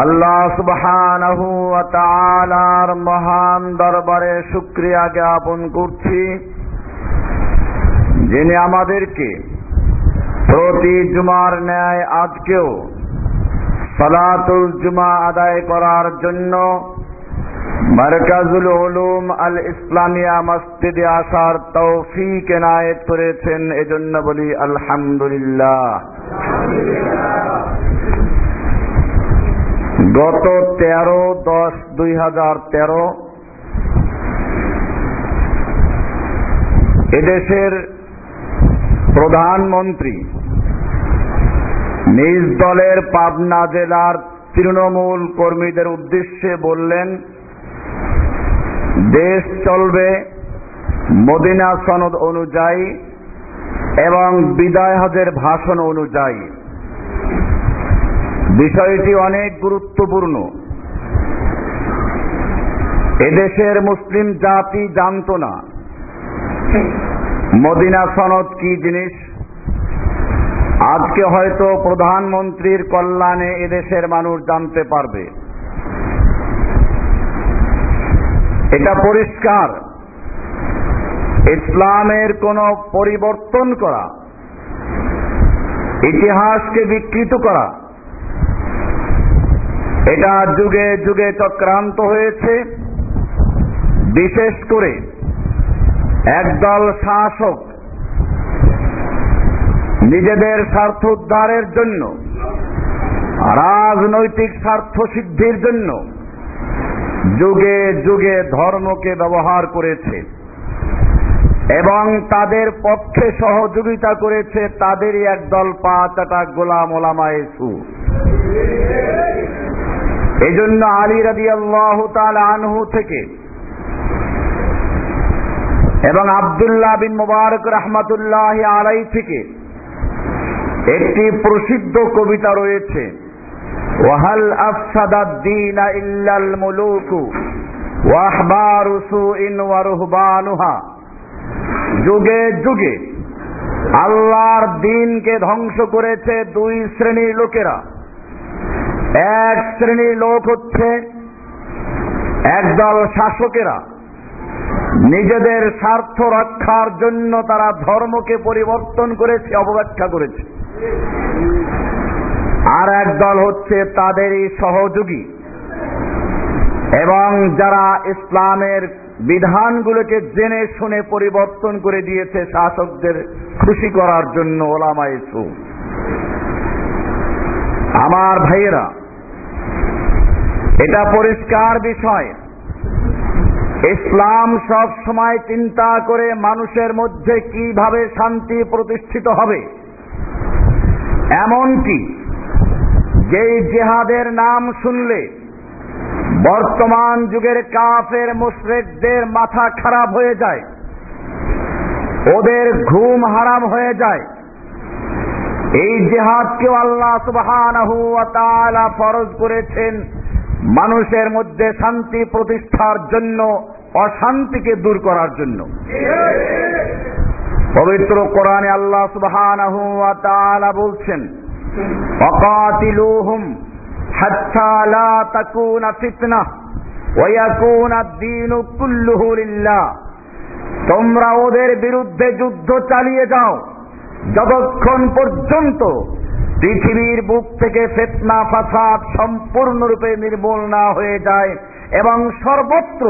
আল্লাহ সুবহানাহু ওয়া তাআলার মহান দরবারে শুকরিয়া জ্ঞাপন করছি। যিনি আমাদেরকে প্রতি জুমার ন্যায় আজকেও সালাতুল জুমা আদায় করার জন্য মারকাজুল উলুম আল ইসলামিয়া মসজিদে আসার তৌফিক এনায়েত করেছেন। এজন্য বলি আলহামদুলিল্লাহ। গত তেরো দশ দুই হাজার তেরো এদেশের প্রধানমন্ত্রী নিজ দলের পাবনা জেলার তৃণমূল কর্মীদের উদ্দেশ্যে বললেন, দেশ চলবে মদিনা সনদ অনুযায়ী এবং বিদায় হজের ভাষণ অনুযায়ী। বিষয়টি অনেক গুরুত্বপূর্ণ। এদেশের মুসলিম জাতি জানত না। মদিনা সনদ কি জিনিস? আজকে হয়তো প্রধানমন্ত্রীর কল্যাণে এদেশের মানুষ জানতে পারবে। এটা পরিষ্কার। ইসলামের কোন পরিবর্তন করা, ইতিহাসকে বিকৃত করা এটা যুগে যুগে চক্রান্ত হয়েছে। বিশেষ করে একদল শাসক নিজেদের স্বার্থ উদ্ধারের জন্য, রাজনৈতিক স্বার্থ সিদ্ধির জন্য যুগে যুগে ধর্মকে ব্যবহার করেছে এবং তাদের পক্ষে সহযোগিতা করেছে তাদেরই একদল পা চাটা গোলাম ওলামায় সু। এই জন্য আলী রাজি আল্লাহ আনহু থেকে এবং আবদুল্লাহ বিন মুবারক রহমাতুল্লাহ আলাই থেকে একটি প্রসিদ্ধ কবিতা রয়েছে, ওয়াহাল আফসাদাদ্দিন ইল্লাল মুলুকু ওয়াহবারু সুইন ওয়া যুগে যুগে আল্লাহর দিনকে ধ্বংস করেছে দুই শ্রেণির লোকেরা। এক শ্রেণির লোক হচ্ছে একদল শাসকেরা। নিজেদের স্বার্থ রক্ষার জন্য তারা ধর্মকে পরিবর্তন করেছে অবব্যাখ্যা করেছে। আর একদল হচ্ছে তাদেরই সহযোগী। এবং যারা ইসলামের বিধানগুলোকে জেনে শুনে পরিবর্তন করে দিয়েছে, শাসকদের খুশি করার জন্য ওলামাইসু আমার ভাইয়েরা এটা পরিষ্কার বিষয়। ইসলাম সব সময় চিন্তা করে মানুষের মধ্যে কীভাবে শান্তি প্রতিষ্ঠিত হবে। এমনকি যেই জেহাদের নাম শুনলে বর্তমান যুগের কাফের মুশরেকদের মাথা খারাপ হয়ে যায়, ওদের ঘুম হারাম হয়ে যায় এই জেহাদকেও আল্লাহ সুবহানাহু ওয়া ফরজ করেছেন মানুষের মধ্যে শান্তি প্রতিষ্ঠার জন্য, অশান্তিকে দূর করার জন্য। পবিত্র কোরআনে আল্লাহ সুবহানাহু ওয়া বলছেন অকাতিলুহুম হাত্তা তাকুনা ফিতনাহ ওয়া ইয়াকুনা আদ-দীনু কুল্লুহু লিল্লাহ। তোমরা ওদের বিরুদ্ধে যুদ্ধ চালিয়ে যাও। যতক্ষণ পর্যন্ত পৃথিবীর বুক থেকে ফেতনা, ফাসাদ সম্পূর্ণরূপে নির্মূল না হয়ে যায় এবং সর্বত্র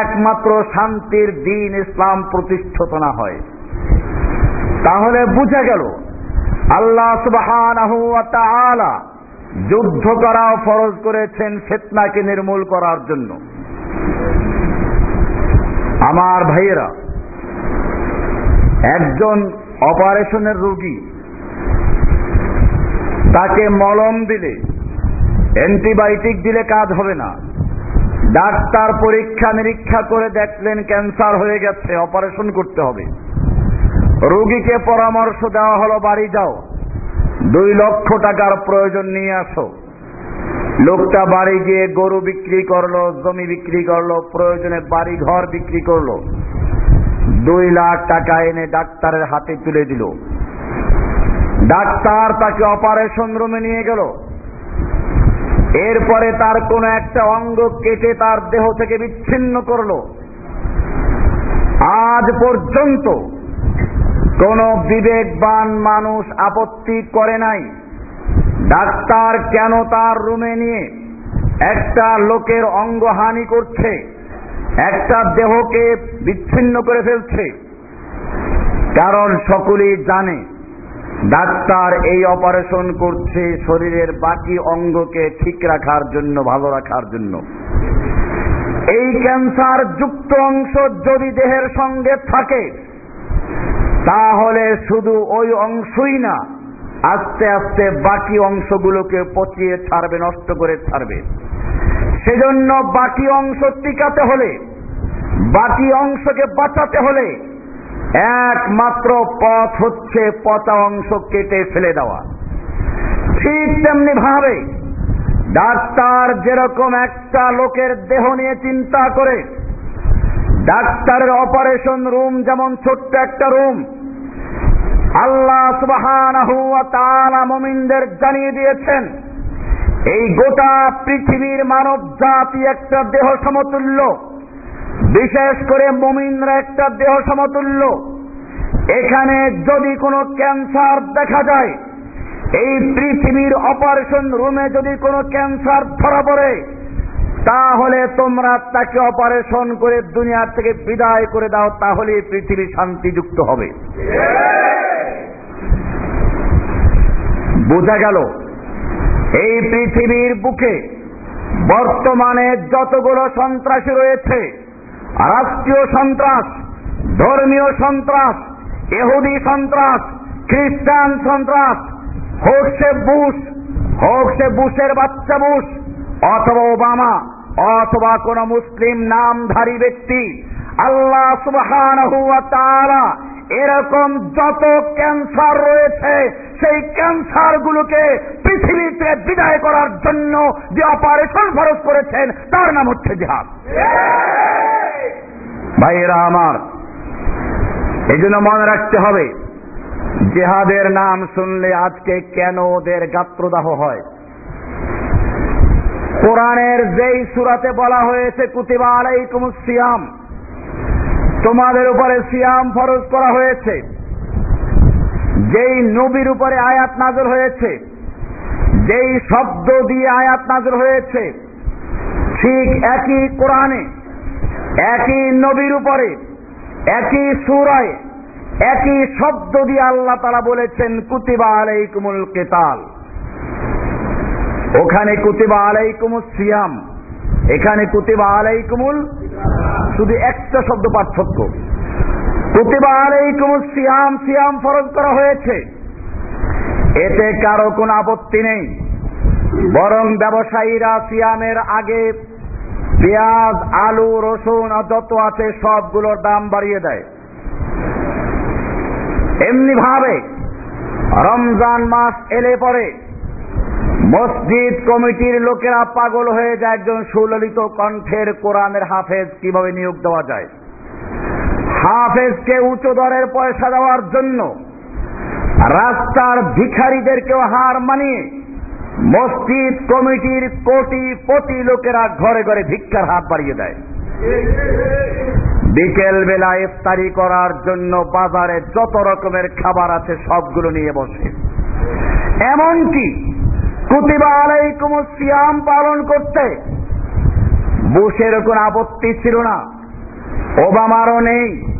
একমাত্র শান্তির দিন ইসলাম প্রতিষ্ঠিত না হয়, তাহলে বুঝা গেল আল্লাহ তাআলা যুদ্ধ করা, ফরজ করেছেন ফেতনাকে নির্মূল করার জন্য। আমার ভাইয়েরা, একজন অপারেশনের রোগী। তাকে মলম দিলে, অ্যান্টিবায়োটিক দিলে কাজ হবে না। ডাক্তার পরীক্ষা নিরীক্ষা করে দেখলেন ক্যান্সার হয়ে গেছে, অপারেশন করতে হবে। রোগীকে পরামর্শ দেওয়া হলো, বাড়ি যাও। দুই লক্ষ টাকার প্রয়োজন নিয়ে আসো। লোকটা বাড়ি গিয়ে গরু বিক্রি করল, জমি বিক্রি করল, প্রয়োজনে বাড়ি ঘর বিক্রি করল। দুই লাখ টাকা এনে ডাক্তারের হাতে তুলে দিল। ডাক্তার তাকে অপারেশন রুমে নিয়ে গেল। এরপরে তার কোনো একটা অঙ্গ কেটে তার দেহ থেকে বিচ্ছিন্ন করল। আজ পর্যন্ত কোন বিবেকবান মানুষ আপত্তি করে নাই। ডাক্তার কেন তার রুমে নিয়ে একটা লোকের অঙ্গহানি করছে? একটা দেহকে বিচ্ছিন্ন করে ফেলছে। কারণ সকলেই জানে, ডাক্তার এই অপারেশন করছে শরীরের বাকি অঙ্গকে ঠিক রাখার জন্য, ভালো রাখার জন্য। এই ক্যান্সার যুক্ত অংশ যদি দেহের সঙ্গে থাকে, তাহলে শুধু ওই অংশই না, আস্তে আস্তে বাকি অংশগুলোকে পচিয়ে ছাড়বে, নষ্ট করে ছাড়বে। সেজন্য বাকি অংশ টিকাতে হলে, বাকি অংশকে বাঁচাতে হলে একমাত্র পথ হচ্ছে পচা অংশ কেটে ফেলে দেওয়া। ঠিক তেমনি ভাবে ডাক্তার যেরকম একটা লোকের দেহ নিয়ে চিন্তা করে, ডাক্তারের অপারেশন রুম যেমন ছোট্ট একটা রুম, আল্লাহ ওয়া তাআলা জানিয়ে দিয়েছেন এই গোটা পৃথিবীর মানব জাতি একটা দেহ সমতুল্য। বিশেষ করে মুমিনরা একটা দেহ সমতুল্য। এখানে যদি কোনো ক্যান্সার দেখা যায় এই পৃথিবীর অপারেশন রুমে যদি কোনো ক্যান্সার ধরা পড়ে তাহলে তোমরা তাকে অপারেশন করে দুনিয়ার থেকে বিদায় করে দাও তাহলে পৃথিবী শান্তিযুক্ত হবে। বোঝা গেল? এই পৃথিবীর বুকে বর্তমানে যতগুলো সন্ত্রাসী রয়েছে, রাষ্ট্রীয় সন্ত্রাস, ধর্মীয় সন্ত্রাস এহুদি সন্ত্রাস, খ্রিস্টান সন্ত্রাস, হোক সে বুশ, হোক সে বুশের বাচ্চা বুশ, অথবা ওবামা, অথবা কোন মুসলিম নামধারী ব্যক্তি, আল্লাহ তাআলা এরকম যত ক্যান্সার রয়েছে, সেই ক্যান্সার গুলোকে পৃথিবীতে বিদায় করার জন্য যে অপারেশন খরচ করেছেন, তার নাম হচ্ছে জিহাদ। ভাইয়েরা আমার এই জন্য মনে রাখতে হবে, জেহাদের নাম শুনলে আজকে কেন ওদের গাত্রদাহ হয়? কোরআনের যেই সুরাতে বলা হয়েছে, কুতিবা আলাইকুম সিয়াম তোমাদের উপরে সিয়াম ফরজ করা হয়েছে। যেই নবীর উপরে আয়াত নাজর হয়েছে, যেই শব্দ দিয়ে আয়াত নাজর হয়েছে, ঠিক একই কোরআনে, একই নবীর উপরে, একই সুরায়, একই শব্দ দিয়ে আল্লাহ তারা বলেছেন, কুতিবা আলাইকুমুল কেতাল। ওখানে কুতিবা আলাইকুমুল সিয়াম, এখানে কুতিবা আলাইকুমুল শুধু একটা শব্দ পার্থক্য। কুতিবা আলাইকুমুল সিয়াম সিয়াম ফরজ করা হয়েছে। এতে কারও কোনো আপত্তি নেই। বরং ব্যবসায়ীরা সিয়ামের আগে পেঁয়াজ, আলু, রসুন, যত আছে সবগুলোর দাম বাড়িয়ে দেয়। এমনি ভাবে রমজান মাস এলে পরে মসজিদ কমিটির লোকেরা পাগল হয়ে যায় একজন সুললিত কণ্ঠের কোরআনের হাফেজ, কীভাবে নিয়োগ দেওয়া যায়? হাফেজকে উচ্চ দরের পয়সা দেওয়ার জন্য রাস্তার ভিখারিদেরকেও হার মানিয়ে মসজিদ কমিটির কোটি কোটি লোকেরা ঘরে ঘরে ভিক্ষার হাত বাড়িয়ে দেয়। বিকেল বেলা ইফতারি করার জন্য বাজারে যত রকমের খাবার আছে সবগুলো নিয়ে বসে। এমনকি কুতিবা আলাইকুম সিয়াম পালন করতে। বুশের কোনো আপত্তি ছিল না। ওবামারও নেই।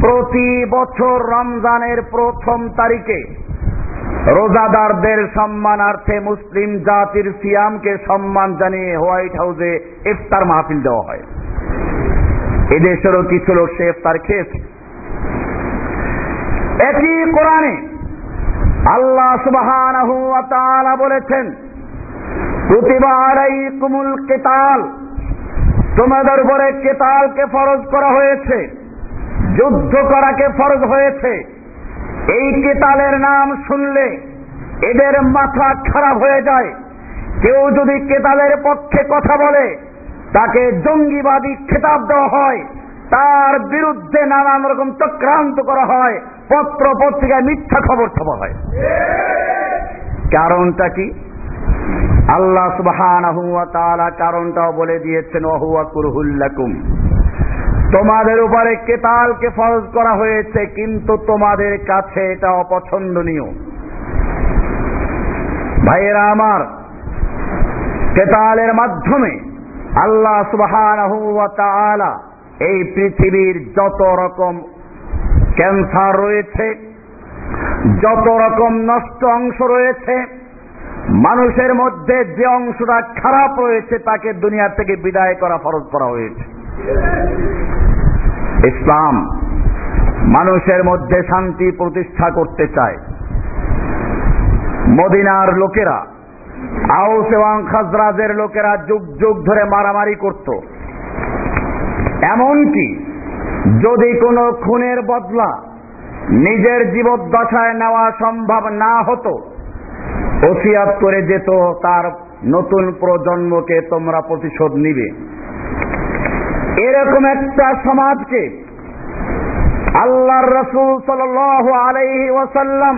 প্রতি বছর রমজানের প্রথম তারিখে রোজাদারদের সম্মানার্থে মুসলিম জাতির সিয়ামকে সম্মান জানিয়ে হোয়াইট হাউসে ইফতার মাহফিল দেওয়া হয়। এদেশেরও কিছু লোক সে ইফতার খেয়েছে। একই কোরআনে আল্লাহ তাআলা বলেছেন কুতিবা আলাইকুমুল কিতাল, তোমাদের উপরে কেতালকে ফরজ করা হয়েছে, যুদ্ধ করাকে ফরজ হয়েছে। এই কেতালের নাম শুনলে এদের মাথা খারাপ হয়ে যায়। কেউ যদি কেতালের পক্ষে কথা বলে, তাকে জঙ্গিবাদী খেতাব দেওয়া হয়। তার বিরুদ্ধে নানান রকম চক্রান্ত করা হয়, পত্র পত্রিকায় মিথ্যা খবর ছাপা হয়। কারণটা কি? আল্লাহ তাআলা কারণটাও বলে দিয়েছেন ওহুয়া কুরহুল্লাকুম তোমাদের উপরে কেতালকে ফরজ করা হয়েছে, কিন্তু তোমাদের কাছে এটা অপছন্দনীয়। ভাইয়েরা আমার, কেতালের মাধ্যমে আল্লাহ তাআলা এই পৃথিবীর যত রকম ক্যান্সার রয়েছে, যত রকম নষ্ট অংশ রয়েছে, মানুষের মধ্যে যে অংশটা খারাপ রয়েছে, তাকে দুনিয়া থেকে বিদায় করা ফরজ করা হয়েছে। ইসলাম মানুষের মধ্যে শান্তি প্রতিষ্ঠা করতে চায়। মদিনার লোকেরা, আউস এবং খাজরাজের লোকেরা যুগ যুগ ধরে মারামারি করত। এমনকি যদি কোনো খুনের বদলা নিজের জীবদ্দশায় নেওয়া সম্ভব না হতো, ওসিয়াত করে যেত তার নতুন প্রজন্মকে তোমরা প্রতিশোধ নিবে। এরকম একটা সমাজকে আল্লাহর রসুল সাল আলাইহি ওয়াসাল্লাম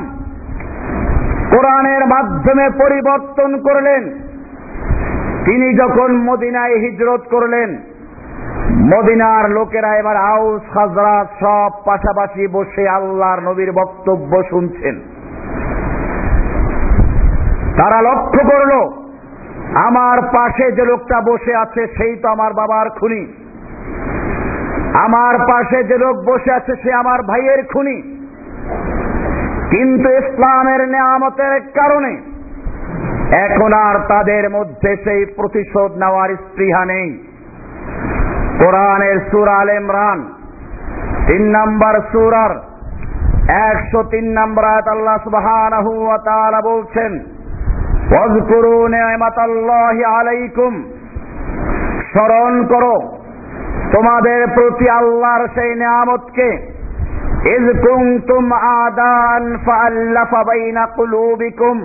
কোরআনের মাধ্যমে পরিবর্তন করলেন। তিনি যখন মদিনায় হিজরত করলেন মদিনার লোকেরা এবার আউস হাজরাত সব পাশাপাশি বসে আল্লাহর নবীর বক্তব্য শুনছেন। তারা লক্ষ্য করল, আমার পাশে যে লোকটা বসে আছে সেই তো আমার বাবার খুনি। আমার পাশে যে লোক বসে আছে সে আমার ভাইয়ের খুনি। কিন্তু ইসলামের নেয়ামতের কারণে এখন আর তাদের মধ্যে সেই প্রতিশোধ নেওয়ার স্পৃহা নেই। কোরআনের সুর আল ইমরান। তিন নম্বর সুরার একশো তিন নম্বর আয়াত আল্লাহ সুবহানাহু বলছেন, ওয়াজকুরু নি'মাতাল্লাহি আলাইকুম। স্মরণ করো, তোমাদের প্রতি আল্লাহর সেই নিয়ামতকে, ইজ কুনতুম আদান ফাআল্লাফা বাইনা কুলুবিকুম।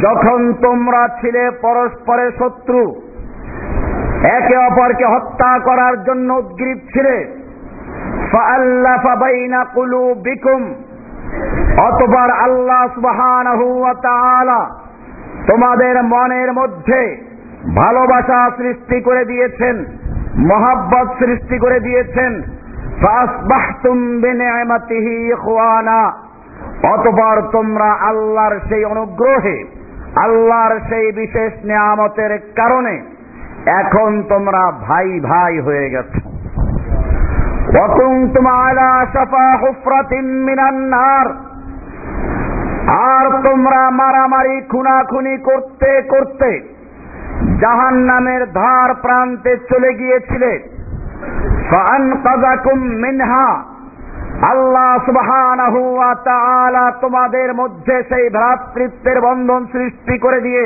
যখন তোমরা ছিলে পরস্পরের শত্রু একে অপরকে হত্যা করার জন্য উদ্গ্রীব ছিলে। ফাআল্লাফা বাইনা কুলুবিকুম। অতবার আল্লাহ সুবহানাহু ওয়া তোমাদের মনের মধ্যে ভালোবাসা সৃষ্টি করে দিয়েছেন, মহাব্বত সৃষ্টি করে দিয়েছেন। অতবার তোমরা আল্লাহর সেই অনুগ্রহে, আল্লাহর সেই বিশেষ নিয়ামতের কারণে এখন তোমরা ভাই ভাই হয়ে গেছ وكنتم على شفا حفرة من النار আর তোমরা মারামারি খুনাখুনি করতে করতে জাহান নামের ধার প্রান্তে চলে গিয়েছিলে মিনহা আল্লাহ সুবহানাহু ওয়া তাআলা তোমাদের মধ্যে সেই ভ্রাতৃত্বের বন্ধন সৃষ্টি করে দিয়ে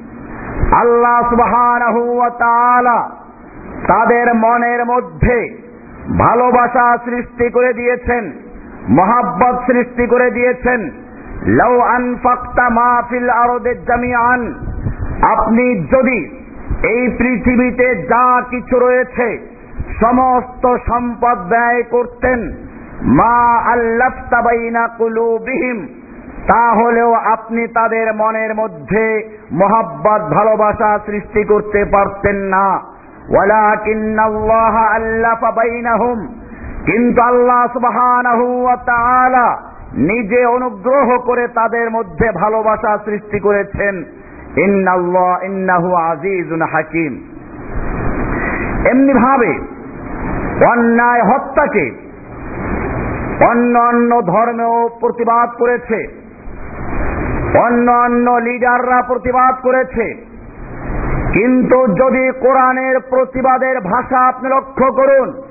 আল্লাহ তাদের মনের মধ্যে ভালোবাসা সৃষ্টি করে দিয়েছেন, মহাব্বত সৃষ্টি করে দিয়েছেন। লৌ আনফাক্তা মাহফিল আরদের জামিয়ান আপনি যদি এই পৃথিবীতে যা কিছু রয়েছে, সমস্ত সম্পদ ব্যয় করতেন, মা আল্লাফতাবাইনা কুলুবিহিম তাহলেও আপনি তাদের মনের মধ্যে মোহাব্বত, ভালোবাসা সৃষ্টি করতে পারতেন না। কিন্তু আল্লাহ তাআলা নিজে অনুগ্রহ করে তাদের মধ্যে ভালোবাসা সৃষ্টি করেছেন। ইন্নাল্লাহ, ইন্নাহু আজিজুন হাকিম। এমনি ভাবে অন্যায় হত্যাকে অন্য অন্য ধর্মেও প্রতিবাদ করেছে। অন্য অন্য লিডাররা প্রতিবাদ করেছে। কিন্তু যদি কোরআনের প্রতিবাদের ভাষা আপনি লক্ষ্য করুন,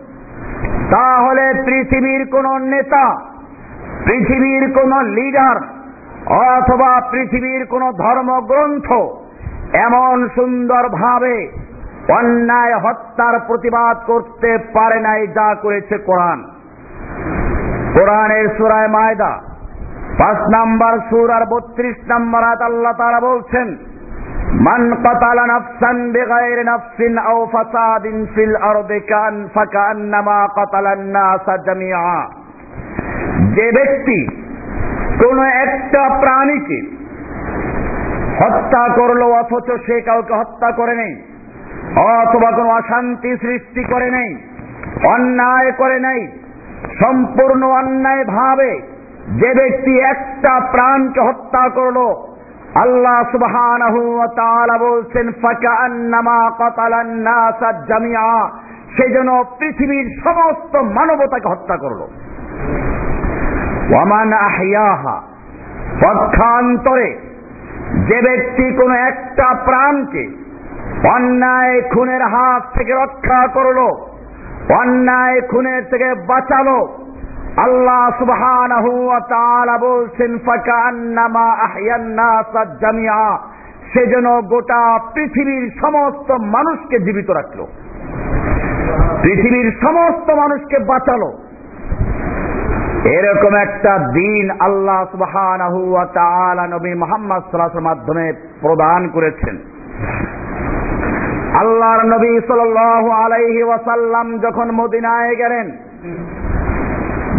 তাহলে পৃথিবীর কোন নেতা, পৃথিবীর কোন লিডার, অথবা পৃথিবীর কোন ধর্মগ্রন্থ এমন সুন্দরভাবে অন্যায় হত্যার প্রতিবাদ করতে পারে নাই যা করেছে কোরআন। কোরআনের সুরায় মায়দা পাঁচ নাম্বার সুর আর বত্রিশ নাম্বার আত আল্লাহ তারা বলছেন, মান কতালা নাফসান বিগাইর নাফসিন আও ফাসাদিন ফিল আরদি কান ফাকান্নামা কতালান নাসা যে ব্যক্তি কোন একটা প্রাণীকে হত্যা করল অথচ সে কাউকে হত্যা করে নেই, অথবা কোনো অশান্তি সৃষ্টি করে নেই, অন্যায় করে নাই, সম্পূর্ণ অন্যায় ভাবে যে ব্যক্তি একটা প্রাণকে হত্যা করল, আল্লাহ তাআলা বলছেন নাস জামিআ সেজন্য পৃথিবীর সমস্ত মানবতাকে হত্যা করল। ওয়ামান আহিয়াহা পক্ষান্তরে যে ব্যক্তি কোনো একটা প্রাণকে অন্যায় খুনের হাত থেকে রক্ষা করল, অন্যায় খুনের থেকে বাঁচালো আল্লাহ তাআলা বলছেন সেজন্য গোটা পৃথিবীর সমস্ত মানুষকে জীবিত রাখল। পৃথিবীর সমস্ত মানুষকে বাঁচালো। এরকম একটা দিন আল্লাহ তাআলা নবী মুহাম্মদ সাল্লাল্লাহু মাধ্যমে প্রদান করেছেন। আল্লাহর নবী সাল্লাল্লাহু আলাইহি ওয়াসাল্লাম যখন মদিনায় গেলেন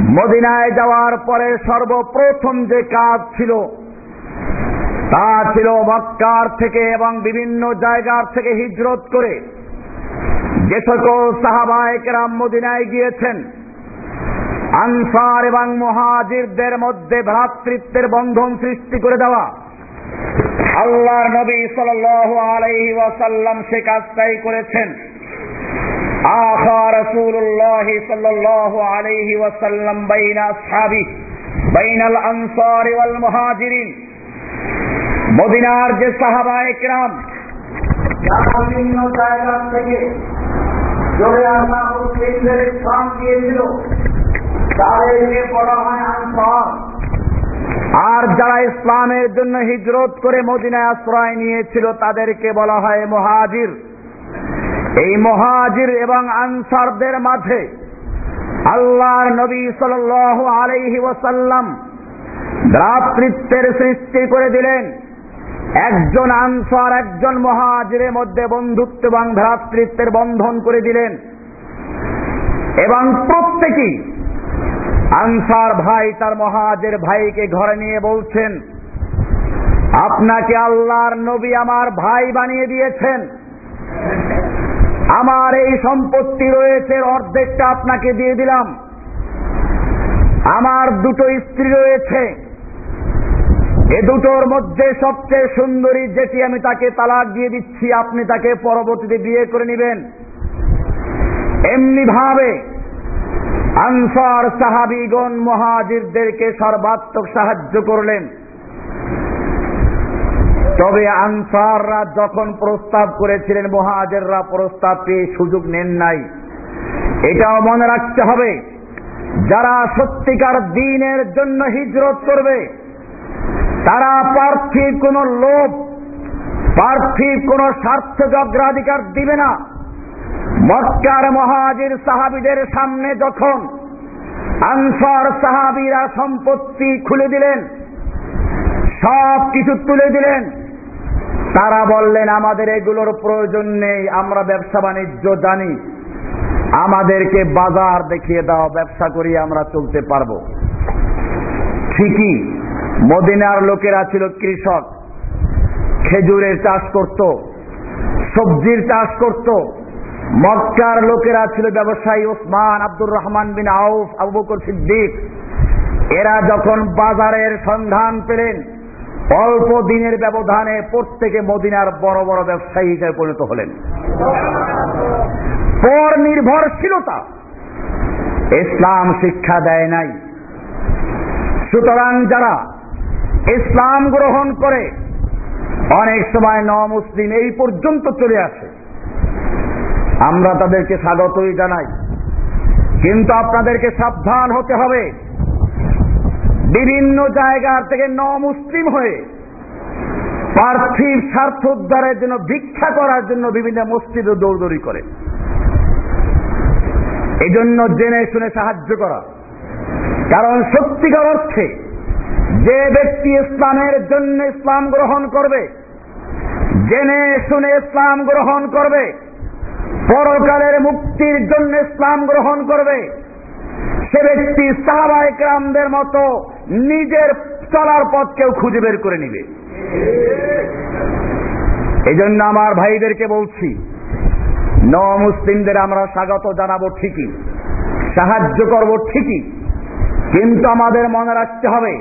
মদিনায় যাওয়ার পরে সর্বপ্রথম যে কাজ ছিল, তা ছিল মক্কার থেকে এবং বিভিন্ন জায়গার থেকে হিজরত করে যে সকল সাহাবায়কেরাম মদিনায় গিয়েছেন, আনসার এবং মহাজিরদের মধ্যে ভ্রাতৃত্বের বন্ধন সৃষ্টি করে দেওয়া। আল্লাহর নবী সাল্লাল্লাহু আলাইহি ওয়াসাল্লাম সে কাজটাই করেছেন। আখা রাসূলুল্লাহ সাল্লাল্লাহু আলাইহি ওয়াসাল্লাম বাইনা আসহাবি বাইনাল আনসার ওয়াল মুহাজিরিন মদিনার যে সাহাবায়ে কিরাম যারা বিভিন্ন জায়গা থেকে চলে আসা মুসলিমদের ইসলাম দিয়েছিল তাদেরকে বলা হয় আনসার আর যারা ইসলামের জন্য হিজরত করে মদিনায় আশ্রয় নিয়েছিল, তাদেরকে বলা হয় মহাজির। এই মহাজির এবং আনসারদের মাঝে আল্লাহর নবী সাল আলাইহি ওয়াসাল্লাম ভ্রাতৃত্বের সৃষ্টি করে দিলেন। একজন আনসার, একজন মহাজিরের মধ্যে বন্ধুত্ব এবং ভ্রাতৃত্বের বন্ধন করে দিলেন। এবং প্রত্যেকেই আনসার ভাই তার মহাজের ভাইকে ঘরে নিয়ে বলছেন, আপনাকে আল্লাহর নবী আমার ভাই বানিয়ে দিয়েছেন। আমার এই সম্পত্তি রয়েছে অর্ধেকটা আপনাকে দিয়ে দিলাম। আমার দুটো স্ত্রী রয়েছে। এ দুটোর মধ্যে সবচেয়ে সুন্দরী, যেটি আমি তাকে তালাক দিয়ে দিচ্ছি, আপনি তাকে পরবর্তীতে বিয়ে করে নেবেন। এমনি ভাবে আনসার সাহাবিগণ, মহাজিরদেরকে সর্বাত্মক সাহায্য করলেন। তবে আনসাররা যখন প্রস্তাব করেছিলেন, মহাজেররা প্রস্তাব পেয়ে সুযোগ নেন নাই। এটাও মনে রাখতে হবে, যারা সত্যিকার দিনের জন্য হিজরত করবে, তারা পার্থিব কোন লোভ পার্থিব কোন স্বার্থ অগ্রাধিকার দিবে না। মক্কার মহাজির সাহাবিদের সামনে যখন আনসার সাহাবিরা সম্পত্তি খুলে দিলেন সব কিছু তুলে দিলেন তারা বললেন, আমাদের এগুলোর প্রয়োজন নেই, আমরা ব্যবসা বাণিজ্য জানি। আমাদেরকে বাজার দেখিয়ে দাও, ব্যবসা করিয়ে আমরা চলতে পারব। ঠিকই, মদিনার লোকেরা ছিল কৃষক। খেজুরের চাষ করত, সবজির চাষ করত। মক্কার লোকেরা ছিল ব্যবসায়ী ওসমান আব্দুর রহমান বিন আউফ, আবু বকর সিদ্দিক। এরা যখন বাজারের সন্ধান পেলেন অল্প দিনের ব্যবধানে প্রত্যেকে মদিনার বড় বড় ব্যবসায়ী হিসেবে পরিণত হলেন। পর নির্ভরশীলতা। ইসলাম শিক্ষা দেয় নাই। সুতরাং যারা ইসলাম গ্রহণ করে, অনেক সময় ন মুসলিম এই পর্যন্ত চলে আসে। আমরা তাদেরকে স্বাগতই জানাই। কিন্তু আপনাদেরকে সাবধান হতে হবে। বিভিন্ন জায়গার থেকে ন মুসলিম হয়ে পার্থিব স্বার্থ উদ্ধারের জন্য, ভিক্ষা করার জন্য বিভিন্ন মসজিদে দৌড়দৌড়ি করে। এই জন্য জেনে শুনে সাহায্য করা। কারণ সত্যিকার অর্থে যে ব্যক্তি ইসলামের জন্য ইসলাম গ্রহণ করবে, জেনে শুনে ইসলাম গ্রহণ করবে, পরকালের মুক্তির জন্য ইসলাম গ্রহণ করবে, সে ব্যক্তি সাহাবায় ক্রামদের মতো নিজের চলার পথ কেউ খুঁজে বের করে নিবে। এই জন্য আমার ভাইদেরকে বলছি ন মুসলিমদের আমরা স্বাগত জানাব ঠিকই, সাহায্য করব ঠিকই, কিন্তু আমাদের মনে রাখতে হবে,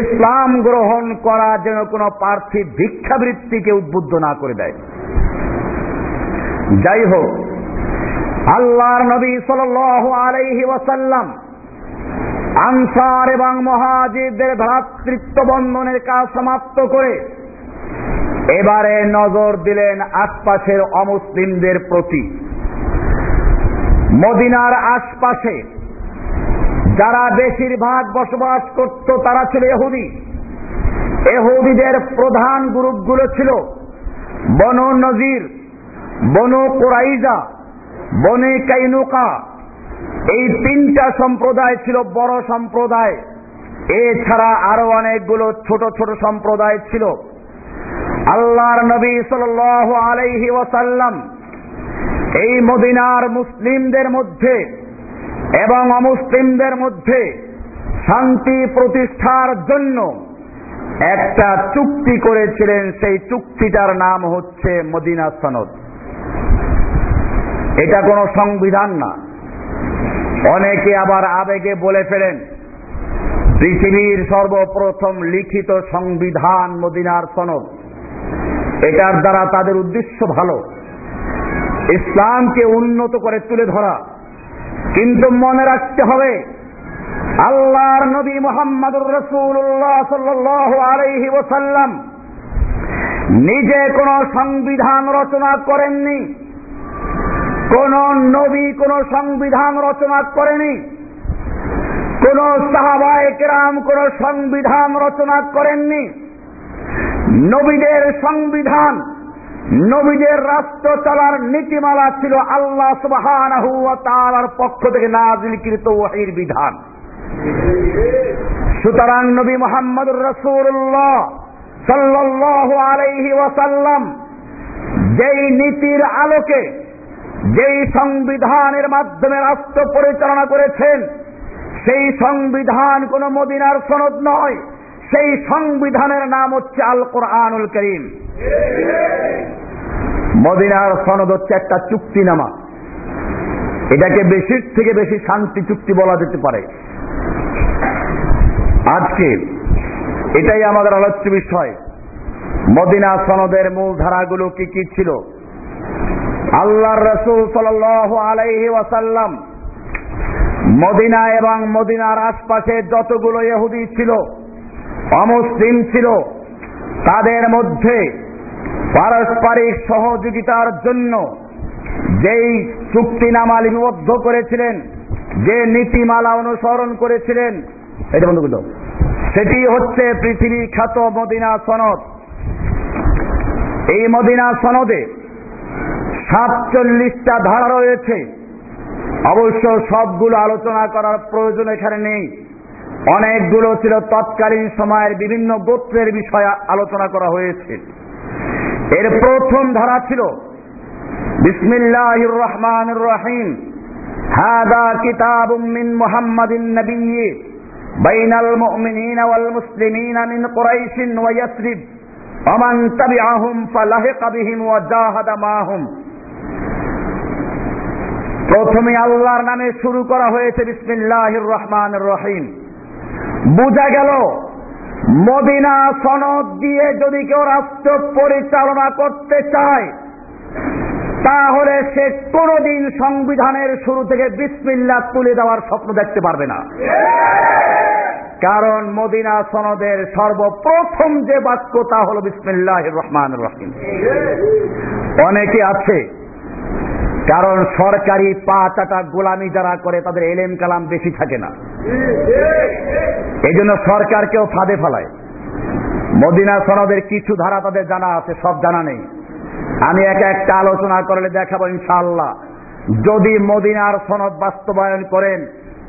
ইসলাম গ্রহণ করা যেন কোনো পার্থিব ভিক্ষাবৃত্তিকে উদ্বুদ্ধ না করে দেয়। যাই হোক, আল্লাহর নবী সাল আলাইহি ওয়াসাল্লাম আনসার এবং মহাজিদের ভ্রাতৃত্ব বন্ধনের কাজ সমাপ্ত করে এবারে নজর দিলেন আশপাশের অমুসলিমদের প্রতি। মদিনার আশপাশে যারা বেশিরভাগ বসবাস করত তারা ছিল এহুদি এহুদিদের প্রধান গ্রুপগুলো ছিল বনু নজির, বনু কোরাইজা, বনে কাইনুকা এই তিনটা সম্প্রদায় ছিল বড় সম্প্রদায়। এছাড়া আরও অনেকগুলো ছোট ছোট সম্প্রদায় ছিল। আল্লাহর নবী সাল আলাইহি ওয়াসাল্লাম এই মদিনার মুসলিমদের মধ্যে এবং অমুসলিমদের মধ্যে শান্তি প্রতিষ্ঠার জন্য একটা চুক্তি করেছিলেন। সেই চুক্তিটার নাম হচ্ছে মদিনা সনদ। এটা কোনো সংবিধান না। অনেকে আবার আবেগে বলে ফেলেন, পৃথিবীর সর্বপ্রথম লিখিত সংবিধান মদিনার সনদ। এটার দ্বারা তাদের উদ্দেশ্য ভালো। ইসলামকে উন্নত করে তুলে ধরা। কিন্তু মনে রাখতে হবে, আল্লাহর নবী মোহাম্মদুর রসুল্লাহ সাল্লাহ আলহি ওসাল্লাম নিজে কোন সংবিধান রচনা করেননি। কোন নবী কোন সংবিধান রচনা করেনি। কোন সাহাবায় কেরাম কোন সংবিধান রচনা করেননি। নবীদের সংবিধান, নবীদের রাষ্ট্র চলার নীতিমালা ছিল আল্লাহ সুবহানাহু ওয়া তাআলার পক্ষ থেকে নাজিলকৃত ওহীর বিধান। সুতরাং নবী মোহাম্মদুর রাসূলুল্লাহ সাল্লাল্লাহু আলাইহি ওয়াসাল্লাম যেই নীতির আলোকে যেই সংবিধানের মাধ্যমে রাষ্ট্র পরিচালনা করেছেন, সেই সংবিধান কোন মদিনার সনদ নয়, সেই সংবিধানের নাম হচ্ছে আল কোরআনুল করিম। মদিনার সনদ হচ্ছে একটা চুক্তিনামা। এটাকে বেশির থেকে বেশি শান্তি চুক্তি বলা যেতে পারে। আজকে এটাই আমাদের আলোচ্য বিষয়। মদিনা সনদের মূল ধারাগুলো কি কি ছিল? আল্লাহর রসুল সাল আলাইহি ওয়াসাল্লাম মদিনা এবং মদিনার আশপাশে যতগুলো ইহুদি ছিল, অমুসলিম ছিল, তাদের মধ্যে পারস্পরিক সহযোগিতার জন্য যেই চুক্তিনামা লিপিবদ্ধ করেছিলেন, যে নীতিমালা অনুসরণ করেছিলেন, এটা বন্ধু করল সেটি হচ্ছে পৃথিবীর খ্যাত মদিনা সনদ। এই মদিনা সনদে সাতচল্লিশটা ধারা রয়েছে অবশ্য সবগুলো আলোচনা করার প্রয়োজন এখানে নেই অনেকগুলো ছিল তৎকালীন সময়ের বিভিন্ন গোত্রের বিষয়ে আলোচনা করা হয়েছে এর প্রথম ধারা ছিল بسم الله الرحمن الرحيم هذا كتاب من محمد النبي بين المؤمنين والمسلمين من قريش ويثرب ومن تبعهم فلحق بهم وجاهد معهم প্রথমে আল্লাহর নামে শুরু করা হয়েছে বিসমিল্লাহির রহমান রহিম। বোঝা গেল, মদিনা সনদ দিয়ে যদি কেউ রাষ্ট্র পরিচালনা করতে চায়, তাহলে সে কোনদিন সংবিধানের শুরু থেকে বিসমিল্লা তুলে দেওয়ার স্বপ্ন দেখতে পারবে না। কারণ মদিনা সনদের সর্বপ্রথম যে বাক্য তা হল বিসমিল্লাহ রহমান রহিম। অনেকে আছে কারণ সরকারি পা চাটা গোলামি যারা করে, তাদের এলেম কালাম বেশি থাকে না। এই জন্য সরকারকেও ফাঁদে ফেলায়। মদিনা সনদের কিছু ধারা তাদের জানা আছে, সব জানা নেই। আমি একা একটা আলোচনা করলে দেখাবো ইনশাআল্লাহ। যদি মদিনার সনদ বাস্তবায়ন করেন,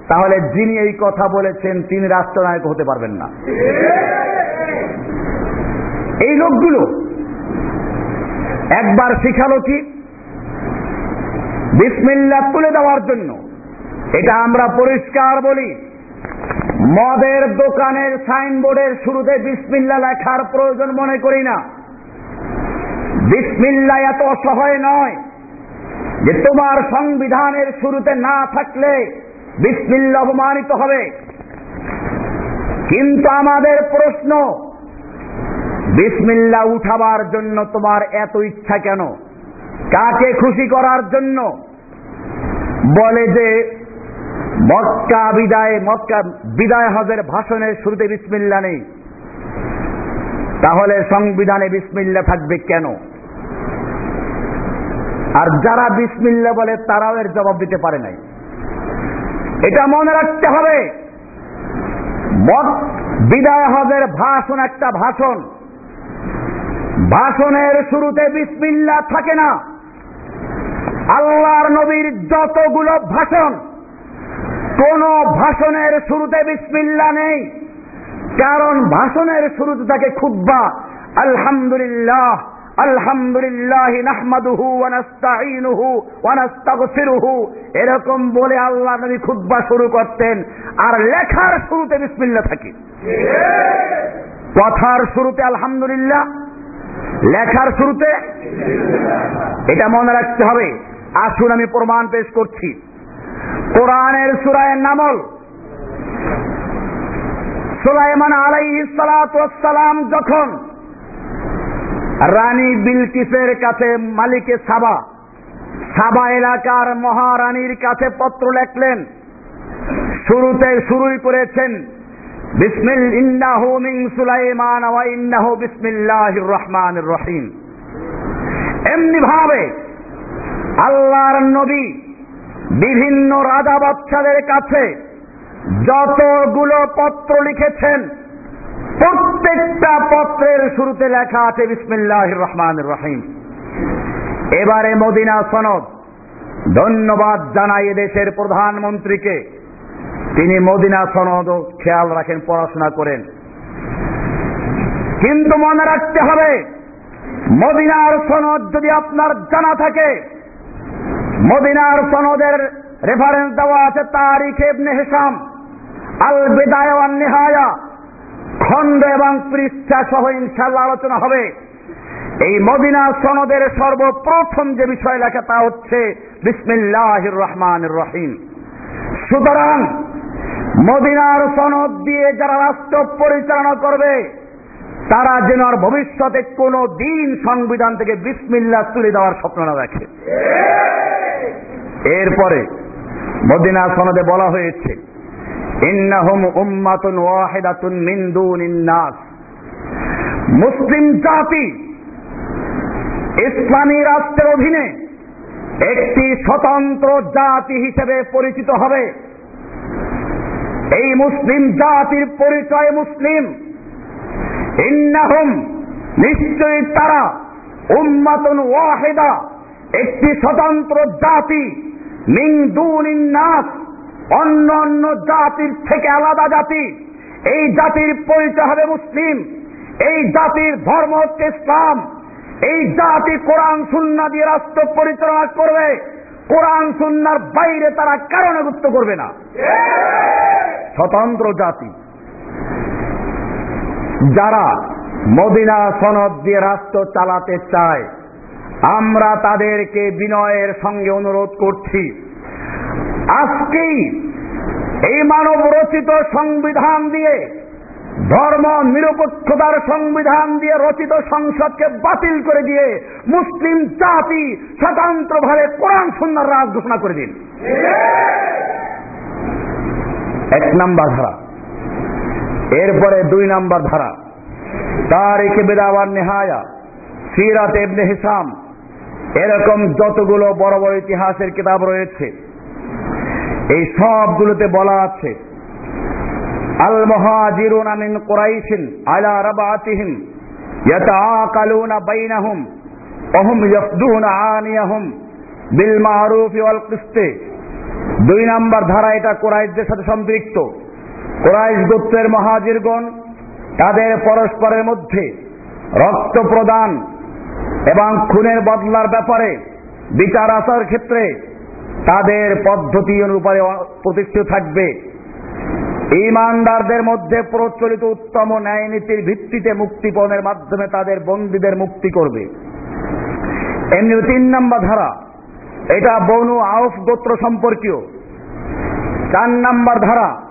তাহলে যিনি এই কথা বলেছেন, তিনি রাষ্ট্রনায়ক হতে পারবেন না। এই লোকগুলো, একবার শিখালো কি? বিসমিল্লা তুলে দেওয়ার জন্য। এটা আমরা পরিষ্কার বলি। মদের দোকানের সাইনবোর্ডের শুরুতে বিসমিল্লা লেখার প্রয়োজন মনে করি না। বিসমিল্লা এত অসহায় নয় যে তোমার সংবিধানের শুরুতে না থাকলে বিসমিল্লা অপমানিত হবে। কিন্তু আমাদের প্রশ্ন বিসমিল্লা উঠাবার জন্য তোমার এত ইচ্ছা কেন? কাকে খুশি করার জন্য? বলে যে, মক্কা বিদায় মক্কা বিদায় হজের ভাষণের শুরুতে বিসমিল্লা নেই। তাহলে সংবিধানে বিসমিল্লা থাকবে কেন? আর যারা বিসমিল্লা বলে, তারাও এর জবাব দিতে পারে নাই। এটা মনে রাখতে হবে বিদায় হজের ভাষণ একটা ভাষণ। ভাষণের শুরুতে বিসমিল্লা থাকে না। আল্লাহর নবীর যতগুলো ভাষণ কোন ভাষণের শুরুতে বিসমিল্লা নেই। কারণ ভাষণের শুরুতে থাকে খুব্বা আলহামদুলিল্লাহ আলহামদুলিল্লাহ নাহমাদুহু ওয়ানাস্তাগফিরুহু এরকম বলে আল্লাহ নবী খুতবা শুরু করতেন আর লেখার শুরুতে বিসমিল্লাহ থাকে। কথার শুরুতে আলহামদুলিল্লাহ লেখার শুরুতে এটা মনে রাখতে হবে। আসুন আমি প্রমাণ পেশ করছি। কোরআনের সুরায় নামল। সুলাইমান আলাইহিস সালাম যখন রানী বিলকিসের কাছে মালিকে সাবা সাবা এলাকার মহারানীর কাছে পত্র লেখলেন, শুরুতে শুরুই করেছেন মিন এমনি ভাবে আল্লাহর নবী বিভিন্ন রাজা বাচ্চাদের কাছে যতগুলো পত্র লিখেছেন, প্রত্যেকটা পত্রের শুরুতে লেখা আছে বিসমিল্লাহ রহমান রহিম। এবারে মদিনা সনদ ধন্যবাদ জানাই দেশের প্রধানমন্ত্রীকে। তিনি মদিনা সনদ খেয়াল রাখেন, পড়াশোনা করেন। কিন্তু মনে রাখতে হবে, মদিনার সনদ যদি আপনার জানা থাকে, মদিনার সনদের রেফারেন্স দেওয়া আছে তারিখ এবনে হেসাম আল বেদায় নেহায়া, খণ্ড এবং পৃষ্ঠা সহ ইনশাল্লাহ আলোচনা হবে। এই মদিনা সনদের সর্বপ্রথম যে বিষয় লেখা তা হচ্ছে বিসমিল্লাহ রহমান রহিম। সুতরাং মদিনার সনদ দিয়ে যারা রাষ্ট্র পরিচালনা করবে, তারা যেন আর ভবিষ্যতে কোনো দিন সংবিধান থেকে বিসমিল্লা তুলে দেওয়ার স্বপ্ন না রাখে এরপরে মদিনা সনদে বলা হয়েছে, ইন্নাহুম উম্মাতুন ওয়াহিদাতুন মিন দুনিন মুসলিম জাতি ইসলামী রাষ্ট্রের অধীনে একটি স্বতন্ত্র জাতি হিসেবে পরিচিত হবে। এই মুসলিম জাতির পরিচয় মুসলিম। ইন্নাহুম নিশ্চয়ই তারা উম্মাতুন ওয়াহিদা, একটি স্বতন্ত্র জাতি। দুনিন নাস, অন্য অন্য জাতির থেকে আলাদা জাতি। এই জাতির পরিচয় হবে মুসলিম। এই জাতির ধর্ম হচ্ছে ইসলাম। এই জাতি কোরআন সুন্না দিয়ে রাষ্ট্র পরিচালনা করবে। কোরআন, সুন্নার বাইরে তারা কারণে গুরুত্ব করবে না। স্বতন্ত্র জাতি। যারা মদিনা সনদ দিয়ে রাষ্ট্র চালাতে চায়, আমরা তাদেরকে বিনয়ের সঙ্গে অনুরোধ করছি। আজকেই এই মানব রচিত সংবিধান দিয়ে ধর্ম নিরপেক্ষতার সংবিধান দিয়ে রচিত সংসদকে বাতিল করে দিয়ে মুসলিম জাতি স্বতন্ত্রভাবে কোরআন সুন্নার রাজ ঘোষণা করে দিন। এক নাম্বার ধারা। এরপরে দুই নাম্বার ধারা। তারিখে বেদাবার নেহায়া, সিরাত এবনে হিসাম, এরকম যতগুলো বড় বড় ইতিহাসের কিতাব রয়েছে, এই সবগুলোতে বলা আছে আল মহাজিরুন মিন কুরাইশিন আলা রাবাতিহিম ইয়াতাআকালুনা বাইনাহুম ওহুম ইয়াফদুনা আনিয়াহুম বিল মারুফ ওয়াল কিসতে। দুই নাম্বার ধারা এটা কোরাইশদের সাথে সম্পৃক্ত। কোরাইশ গোত্রের মহাজিরগণ তাদের পরস্পরের মধ্যে রক্ত প্রদান এবং খুনের বদলার ব্যাপারে বিচার আসার ক্ষেত্রে তাদের পদ্ধতি অনুপারে প্রতিষ্ঠিত থাকবে। ইমানদারদের মধ্যে প্রচলিত উত্তম ন্যায় নীতির ভিত্তিতে মুক্তিপণের মাধ্যমে তাদের বন্দীদের মুক্তি করবে। এমনি তিন নম্বর ধারা, এটা বনু আউফ গোত্র সম্পর্কীয়। চার নাম্বার ধারা,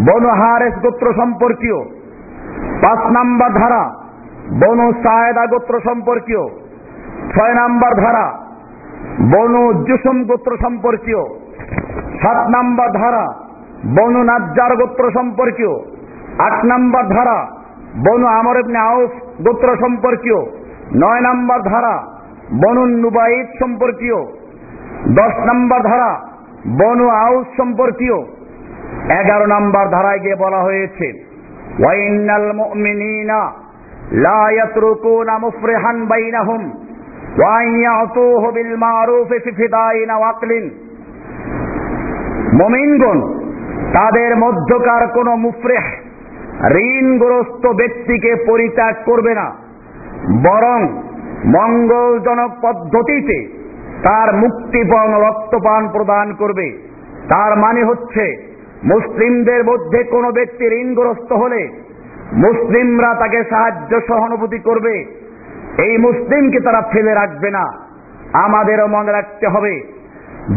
বনু হারেস গোত্র সম্পর্কীয়। পাঁচ নাম্বার ধারা, বনু সায়দা গোত্র সম্পর্কীয়। ছয় নাম্বার ধারা, বনু জুসুম গোত্র সম্পর্কীয়। সাত নাম্বার ধারা বনু নাজ্জার গোত্র সম্পর্কীয়। আট নাম্বার ধারা, বনু আমর ইবনে আউফ গোত্র সম্পর্কীয়। নয় নাম্বার ধারা, বনু নুবাইদ সম্পর্কীয়। দশ নাম্বার ধারা, বনু আউস সম্পর্কীয়। এগারো নাম্বার ধারায় গিয়ে বলা হয়েছে, ওয়াইনাল তাদের মধ্যকার কোন মুফরেহ, ঋণগ্রস্ত ব্যক্তিকে পরিত্যাগ করবে না। বরং মঙ্গলজনক পদ্ধতিতে তার মুক্তিপণ রক্তপান প্রদান করবে। তার মানে হচ্ছে, মুসলিমদের মধ্যে কোনো ব্যক্তি ঋণগ্রস্ত হলে মুসলিমরা তাকে সাহায্য সহানুভূতি করবে। এই মুসলিমকে তারা ফেলে রাখবে না। আমাদেরও মনে রাখতে হবে,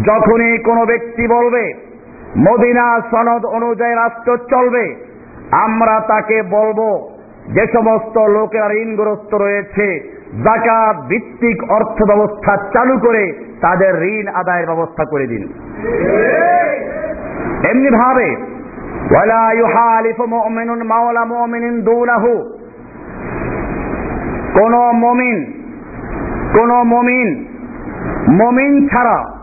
যখনই কোনো ব্যক্তি বলবে মদিনা সনদ অনুযায়ী রাষ্ট্র চলবে। আমরা তাকে বলব, যে সমস্ত লোকেরা ঋণগ্রস্ত রয়েছে জাকাত ভিত্তিক অর্থ ব্যবস্থা চালু করে তাদের ঋণ আদায়ের ব্যবস্থা করে দিন। এমনি ভাবে কোন মমিন কোন মমিন মমিন ছাড়া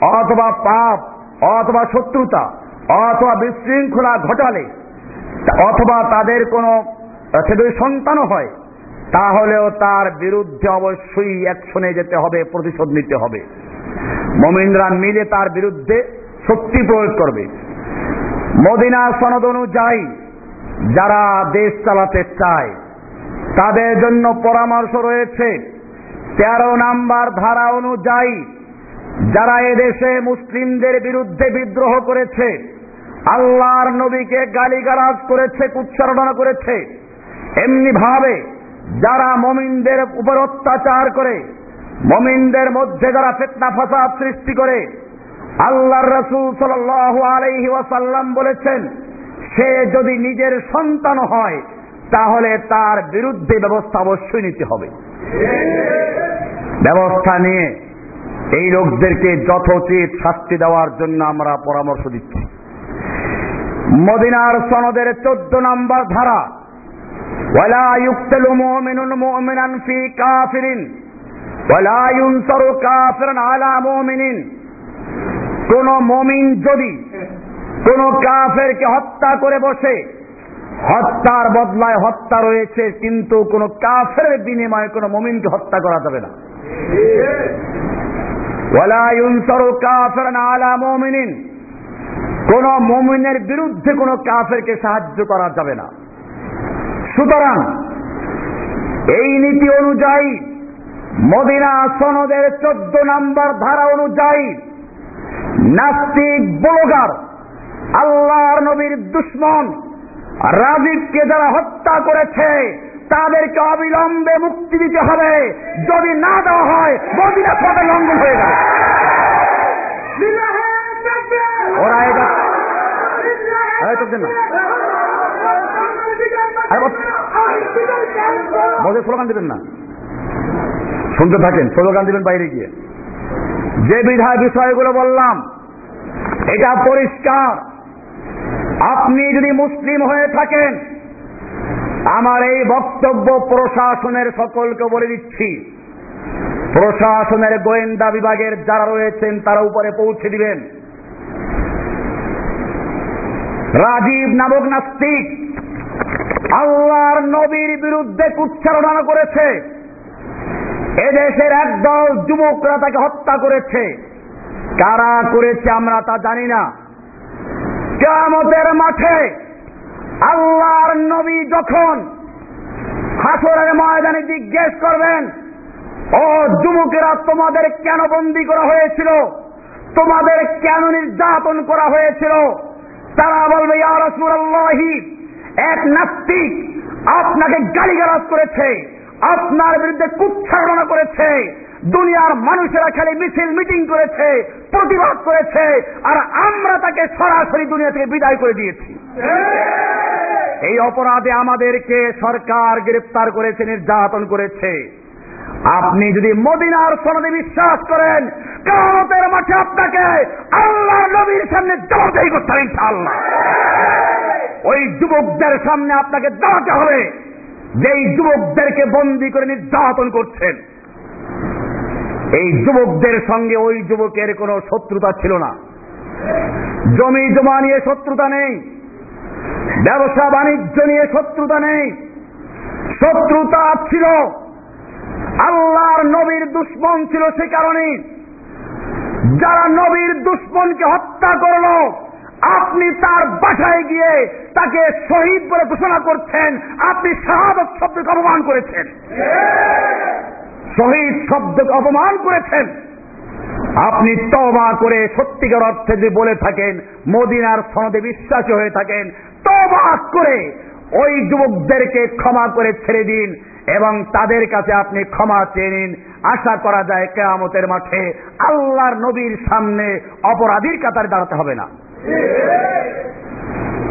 অথবা পাপ, অথবা শত্রুতা, অথবা বিশৃঙ্খলা ঘটালে, অথবা তাদের কোনো যদি সন্তানও হয়, তাহলেও তার বিরুদ্ধে অবশ্যই অ্যাকশনে যেতে হবে, প্রতিশোধ নিতে হবে। মমিনরা মিলে তার বিরুদ্ধে শক্তি প্রয়োগ করবে। মদিনা সনদ অনুযায়ী যারা দেশ চালাতে চায়, তাদের জন্য পরামর্শ রয়েছে, তেরো নাম্বার ধারা অনুযায়ী যারা এদেশে মুসলিমদের বিরুদ্ধে বিদ্রোহ করেছে, আল্লাহর নবীকে গালিগালাজ করেছে উচ্চারণা করেছে এমনি ভাবে যারা মমিনদের উপর অত্যাচার করে, মমিনদের মধ্যে যারা ফেতনা ফাসাদ সৃষ্টি করে, আল্লাহর রসুল সাল আলাইহি ওয়াসাল্লাম বলেছেন, সে যদি নিজের সন্তান হয়, তাহলে তার বিরুদ্ধে ব্যবস্থা অবশ্যই নিতে হবে। ব্যবস্থা নিয়ে এই লোকদেরকে যথোচিত শাস্তি দেওয়ার জন্য আমরা পরামর্শ দিচ্ছি। মদিনার সনদের চোদ্দ নম্বর ধারা কোন মমিন যদি কোন কাফেরকে হত্যা করে বসে, হত্যার বদলায় হত্যা রয়েছে, কিন্তু কোন কাফের বিনিময়ে কোন মমিনকে হত্যা করা যাবে না ওয়ালা ইউনসারু কাফিরান আলা মুমিনিন কোন মুমিনের বিরুদ্ধে কোন কাফেরকে সাহায্য করা যাবে না। সুতরাং এই নীতি অনুযায়ী মদিনা সনদের চোদ্দ নম্বর ধারা অনুযায়ী নাস্তিক ব্লগার, আল্লাহর নবীর দুশ্মন রাজীবকে যারা হত্যা করেছে তাদেরকে অবিলম্বে মুক্তি দিতে হবে। যদি না দেওয়া হয়, মদিনা সবে লঙ্ঘন হয়ে যাবে। ওরা স্লোগান দিবেন না। শুনতে থাকেন, স্লোগান দিবেন বাইরে গিয়ে। যে বিধায় বিষয়গুলো বললাম, এটা পরিষ্কার। আপনি যদি মুসলিম হয়ে থাকেন আমার এই বক্তব্য প্রশাসনের সকলকে বলে দিচ্ছি। প্রশাসনের গোয়েন্দা বিভাগের যারা রয়েছেন, তারা উপরে পৌঁছে দিবেন। রাজীব নামক নাস্তিক আল্লাহর নবীর বিরুদ্ধে কুচ্ছারণা করেছে। এদেশের একদল যুবকরা তাকে হত্যা করেছে। কারা করেছে আমরা তা জানি না। কেয়ামতের মাঠে আল্লাহর নবী যখন হাসরের ময়দানে জিজ্ঞেস করবেন, ও যুবকেরা, তোমাদের কেন বন্দি করা হয়েছিল? তোমাদের কেন নির্যাতন করা হয়েছিল? তারা বলবে এক নাস্তিক আপনাকে গালিগালাজ করেছে, আপনার বিরুদ্ধে কুচ্ছারণা করেছে, দুনিয়ার মানুষেরা খালি মিছিল, মিটিং করেছে, প্রতিবাদ করেছে, আর আমরা তাকে সরাসরি দুনিয়া থেকে বিদায় করে দিয়েছি। এই অপরাধে আমাদেরকে সরকার গ্রেপ্তার করেছে, নির্যাতন করেছে। আপনি যদি মদিনার সনদে বিশ্বাস করেন কামতের মাঠে আপনাকে আল্লাহ নবীর সামনে জবাবদাহি করতে হবে, ইনশাআল্লাহ। ওই যুবকদের সামনে আপনাকে দাঁড়াতে হবে যেই যুবকদেরকে বন্দি করে নির্যাতন করছেন। এই যুবকদের সঙ্গে ওই যুবকের কোনো শত্রুতা ছিল না। জমি জমা নিয়ে শত্রুতা নেই। ব্যবসা বাণিজ্য নিয়ে শত্রুতা নেই। শত্রুতা ছিল। আল্লাহর নবীর দুশ্মন ছিল সে কারণে যারা নবীর দুশ্মনকে হত্যা করল, আপনি তার বাসায় গিয়ে তাকে শহীদ বলে ঘোষণা করছেন। আপনি শাহাদত শব্দকে অপমান করেছেন। শহীদ শব্দকে অপমান করেছেন। আপনি তবা করে সত্যিকার অর্থে যদি বলে থাকেন, মদিনার সনদে বিশ্বাসী হয়ে থাকেন তবা করে ওই যুবকদেরকে ক্ষমা করে ছেড়ে দিন এবং তাদের কাছে আপনি ক্ষমা চেয়ে নিন। আশা করা যায় কেয়ামতের মাঠে আল্লাহর নবীর সামনে অপরাধীর কাতারে দাঁড়াতে হবে না।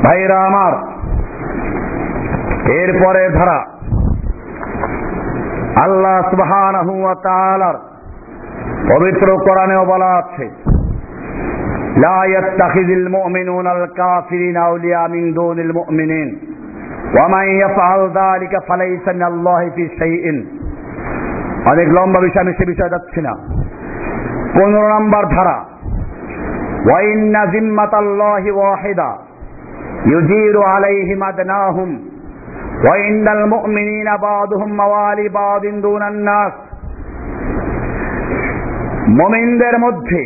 ভাইরা আমার, এরপরে ধারা। আল্লাহ পবিত্র কোরআনেও বলা আছে لا يتخذ المؤمنون الكافرين أولياء من دون المؤمنين ومن يفعل ذلك فليس من الله في شيء অনেক লম্বা বিষয় আমি সে বিষয়ে যাচ্ছি না পনেরো নম্বর ধারা وإن ذمة الله واحدة يجير عليهم أدناهم وإن المؤمنين بعضهم موالي بعض دون الناس মোমিনদের মধ্যে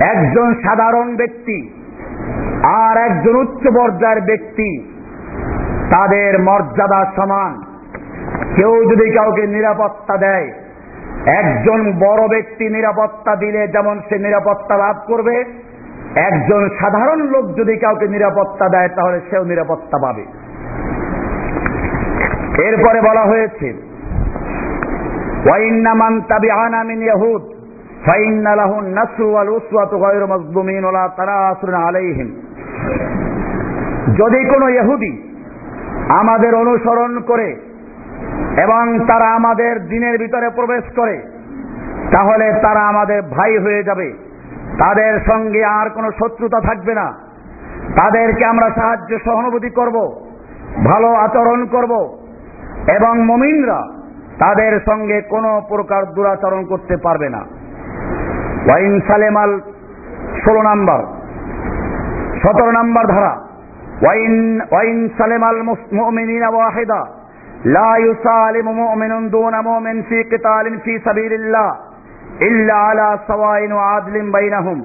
একজন সাধারণ ব্যক্তি আর একজন উচ্চ পর্যায়ের ব্যক্তি, তাদের মর্যাদা সমান। কেউ যদি কাউকে নিরাপত্তা দেয়, একজন বড় ব্যক্তি নিরাপত্তা দিলে যেমন সে নিরাপত্তা লাভ করবে, একজন সাধারণ লোক যদি কাউকে নিরাপত্তা দেয়, তাহলে সেও নিরাপত্তা পাবে। এরপরে বলা হয়েছে ওয়াইন্নামান তাবিআনা মিন ইয়াহুদ। লাহুন নাসরু ওয়াল উসওয়াতু গায়রু মাজলুমিন ওয়ালা তারাসুন আলাইহিম। যদি কোনো ইহুদি আমাদের অনুসরণ করে এবং তারা আমাদের দিনের ভিতরে প্রবেশ করে, তাহলে তারা আমাদের ভাই হয়ে যাবে। তাদের সঙ্গে আর কোনো শত্রুতা থাকবে না। তাদেরকে আমরা সাহায্য সহানুভূতি করব, ভালো আচরণ করব এবং মমিনরা তাদের সঙ্গে কোনো প্রকার দুরাচরণ করতে পারবে না। ওয়াইন সালেমাল ষোলো নাম্বার, সতেরো নাম্বার ধারা, ওয়াইন ওয়াইন সালেমাল মুমিনিনা ওয়াহিদা, লা ইউসালিমু মুমিনুন দুনা মুমিন ফি কিতালিন ফি সাবিলিল্লাহ, ইল্লা আলা সাওয়াইন ওয়া আদলিন বাইনাহুম।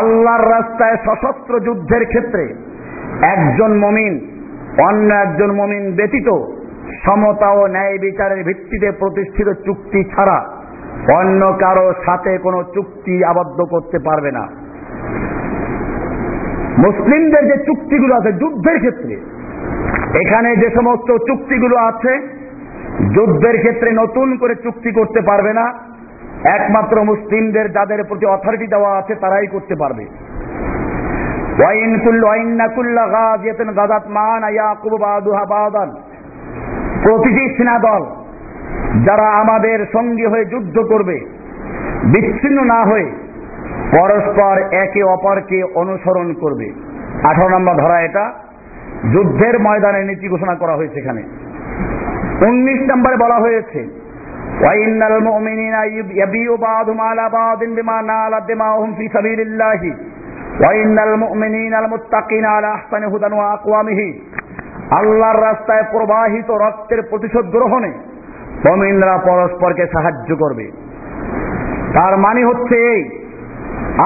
আল্লাহর রাস্তায় সশস্ত্র যুদ্ধের ক্ষেত্রে একজন মমিন, অন্য একজন মমিন ব্যতীত সমতা ও ন্যায় বিচারের ভিত্তিতে প্রতিষ্ঠিত চুক্তি ছাড়া অন্য কারও সাথে কোনো চুক্তি আবদ্ধ করতে পারবে না। মুসলিমদের যে চুক্তিগুলো আছে যুদ্ধের ক্ষেত্রে, এখানে যে সমস্ত চুক্তিগুলো আছে, যুদ্ধের ক্ষেত্রে নতুন করে চুক্তি করতে পারবে না। একমাত্র মুসলিমদের যাদের প্রতি অথরিটি দেওয়া আছে তারাই করতে পারবে। প্রতিটি সেনা দল যারা আমাদের সঙ্গী হয়ে যুদ্ধ করবে, বিচ্ছিন্ন না হয়ে পরস্পর একে অপরকে অনুসরণ করবে। আঠারো নম্বর ধরা এটা। যুদ্ধের ময়দানে নীতি ঘোষণা করা হয়েছে এখানে। উনিশ নম্বরে বলা হয়েছে আল্লাহর রাস্তায় প্রবাহিত রক্তের প্রতিশোধ গ্রহণে মমিনরা পরস্পরকে সাহায্য করবে। তার মানে হচ্ছে এই,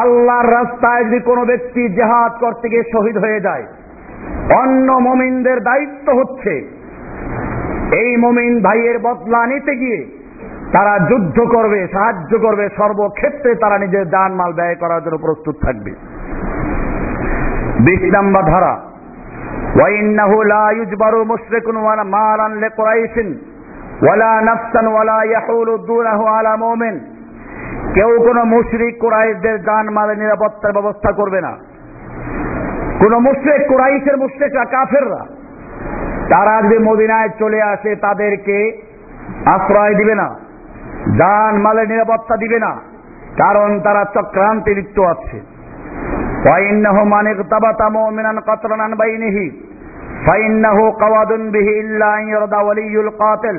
আল্লাহর রাস্তায় যদি কোনো ব্যক্তি জেহাদ করতে গিয়ে শহীদ হয়ে যায়, অন্য মমিনদের দায়িত্ব হচ্ছে এই মমিন ভাইয়ের বদলা নিতে গিয়ে তারা যুদ্ধ করবে, সাহায্য করবে, সর্বক্ষেত্রে তারা নিজের দান মাল ব্যয় করার জন্য প্রস্তুত থাকবে। বিশ নম্বর ধারা ওয়াইন্নাহু লা ইউজবারু মুশরিকুন ওয়া আনলে লিকুরাইশিন ওয়ালা নাফসান ولا يحول دونه আলা مؤمن কেউ কোনো মুশরিক কুরাইশদের জান মালের নিরাপত্তার ব্যবস্থা করবে না। কোন মুশরিক কুরাইশের মুশরিকরা কাফেররা। তারা যদি মদিনায় চলে আসে, তাদেরকে আশ্রয় দিবে না জান মালে নিরাপত্তা দিবে না, কারণ তারা চক্রান্তে লিপ্ত আছে। ফাইন্নাহু মানিক তাবাতা মুমিনান কাতরানান বাইনিহি, ফাইন্নাহু কাওয়াদুন বিহি ইল্লা আন ইয়ারদা ওয়ালিয়ুল কাতিল।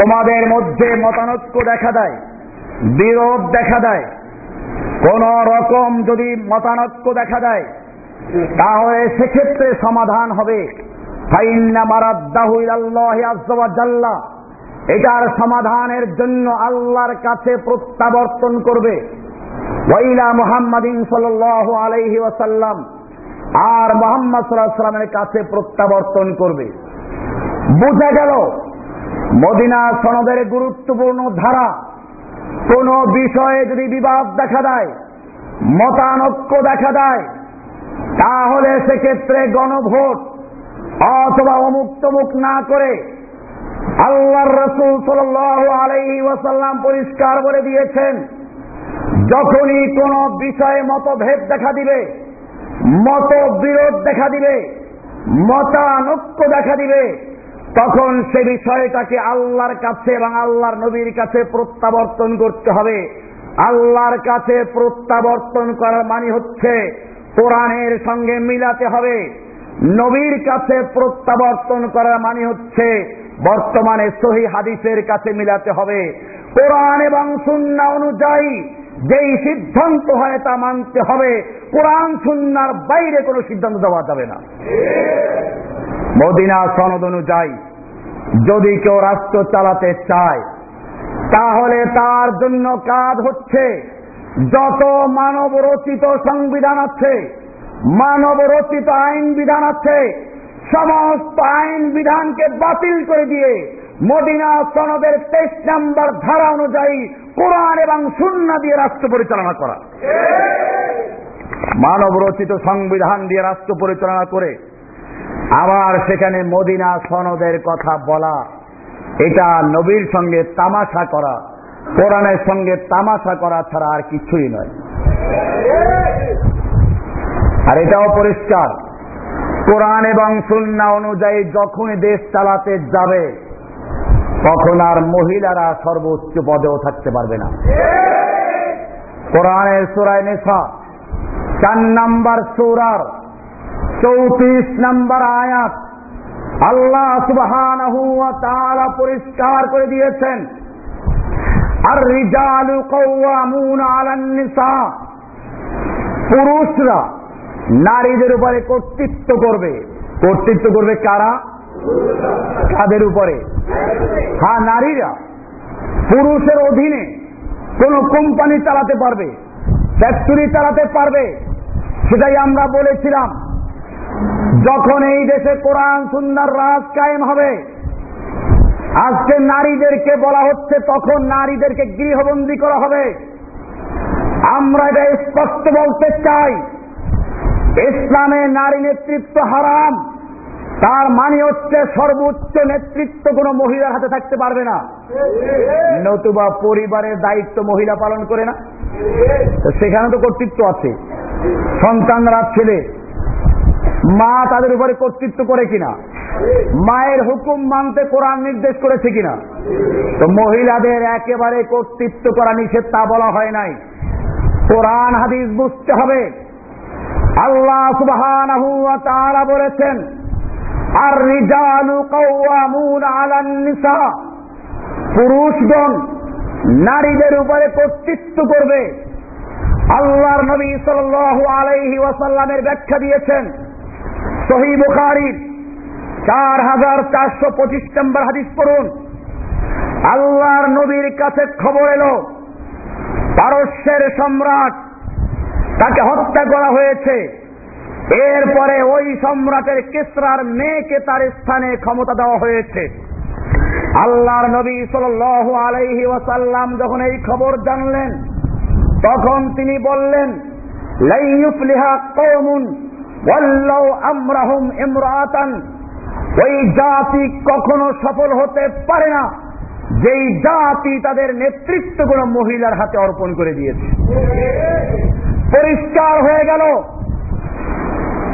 তোমাদের মধ্যে মতানৈক্য দেখা দেয়, বিরোধ দেখা দেয়। কোন রকম যদি মতানৈক্য দেখা দেয়, তাহলে সেক্ষেত্রে সমাধান হবে। এটার সমাধানের জন্য আল্লাহর কাছে প্রত্যাবর্তন করবে। ওয়াইলা মুহাম্মাদিন সাল্লাল্লাহু আলাইহি ওয়াসাল্লাম। আর মোহাম্মদ সাল্লাল্লাহু সাল্লামের কাছে প্রত্যাবর্তন করবে। বোঝা গেল? মদিনা সনদের গুরুত্বপূর্ণ ধারা। কোন বিষয়ে যদি বিবাদ দেখা দেয়, মতানৈক্য দেখা দেয়, তাহলে সেক্ষেত্রে গণভোট অথবা অমুক তমুক না করে আল্লাহর রসুল সাল আলাইহি ওয়াসাল্লাম পরিষ্কার করে দিয়েছেন, যখনই কোন বিষয়ে মতভেদ দেখা দিবে, মতবিরোধ দেখা দিবে, মতানৈক্য দেখা দিবে তখন সে বিষয়টাকে আল্লাহর কাছে এবং আল্লাহর নবীর কাছে প্রত্যাবর্তন করতে হবে। আল্লাহর কাছে প্রত্যাবর্তন করার মানে হচ্ছে কোরআনের সঙ্গে মিলাতে হবে। নবীর কাছে প্রত্যাবর্তন করার মানে হচ্ছে বর্তমানে সহি হাদিসের কাছে মিলাতে হবে। কোরআন এবং সুন্না অনুযায়ী যেই সিদ্ধান্ত হয় তা মানতে হবে। কোরআন সুন্নার বাইরে কোনো সিদ্ধান্ত দেওয়া যাবে না। মদিনা সনদ অনুযায়ী যদি কেউ রাষ্ট্র চালাতে চায় তাহলে তার জন্য কাজ হচ্ছে যত মানব রচিত সংবিধান আছে মানব রচিত আইন বিধান আছে সমস্ত আইন বিধানকে বাতিল করে দিয়ে মদিনা সনদের তেইশ নম্বর ধারা অনুযায়ী কোরআন এবং সুন্না দিয়ে রাষ্ট্র পরিচালনা করা। মানব রচিত সংবিধান দিয়ে রাষ্ট্র পরিচালনা করে আবার সেখানে মদিনা সনদের কথা বলা। এটা নবীর সঙ্গে তামাশা করা, কোরআনের সঙ্গে তামাশা করা ছাড়া আর কিছুই নয়। আর এটাও পরিষ্কার। কোরআন এবং সুন্না অনুযায়ী যখনই দেশ চালাতে যাবে, তখন আর মহিলারা সর্বোচ্চ পদেও থাকতে পারবে না। কোরআনের সুরায় নেশা চার নাম্বার সুরার চৌত্রিশ নাম্বার আয়াত। আল্লাহ সুবহান পরিষ্কার করে দিয়েছেন আর রিজালু কৌয়ামুন আলান নিসা পুরুষরা নারীদের উপরে কর্তৃত্ব করবে। কর্তৃত্ব করবে কারা? কাদের উপরে? হ্যাঁ নারীরা। পুরুষের অধীনে কোন কোম্পানি চালাতে পারবে, ফ্যাক্টরি চালাতে পারবে, সেটাই আমরা বলেছিলাম। যখন এই দেশে কোরআন সুন্দর রাজ কায়েম হবে, আজকে নারীদেরকে বলা হচ্ছে, তখন নারীদেরকে গৃহবন্দী করা হবে। আমরা এটা স্পষ্ট বলতে চাই, ইসলামে নারী নেতৃত্ব হারাম, তার মানে হচ্ছে সর্বোচ্চ নেতৃত্ব কোনো মহিলার হাতে থাকতে পারবে না। নতুবা পরিবারের দায়িত্ব মহিলা পালন করে না। সেখানে তো কর্তৃত্ব আছে। সন্তানরা, ছেলে মা তাদের উপরে কর্তৃত্ব করে কিনা? মায়ের হুকুম মানতে কোরআন নির্দেশ করেছে কিনা? তো মহিলাদের একেবারে কর্তৃত্ব করা নিষেধ তা বলা হয় নাই। কোরআন হাদিস বুঝতে হবে। আল্লাহ ওয়া তাআলা বলেছেন আর রিজালু কাওয়ামুন আলান পুরুষগণ নারীদের উপরে কর্তৃত্ব করবে। আল্লাহর নবী সাল্লাল্লাহু আলাইহি ওয়াসাল্লামের ব্যাখ্যা দিয়েছেন সহি বুখারীর চার হাজার চারশো পঁচিশ নম্বর হাদিস পড়ুন। আল্লাহর নবীর কাছে খবর এলো, পারস্যের সম্রাট তাকে হত্যা করা হয়েছে। এরপরে ওই সম্রাটের কেসরার মেয়েকে তার স্থানে ক্ষমতা দেওয়া হয়েছে। আল্লাহর নবী সাল আলাইহি ওয়াসাল্লাম যখন এই খবর জানলেন, তখন তিনি বললেন, লাইয়ুফলিহা কওমুন ওয়াল্লাউ ওই জাতি কখনো সফল হতে পারে না। যেই জাতি তাদের নেতৃত্ব কোন মহিলার হাতে অর্পণ করে দিয়েছে। পরিষ্কার হয়ে গেল।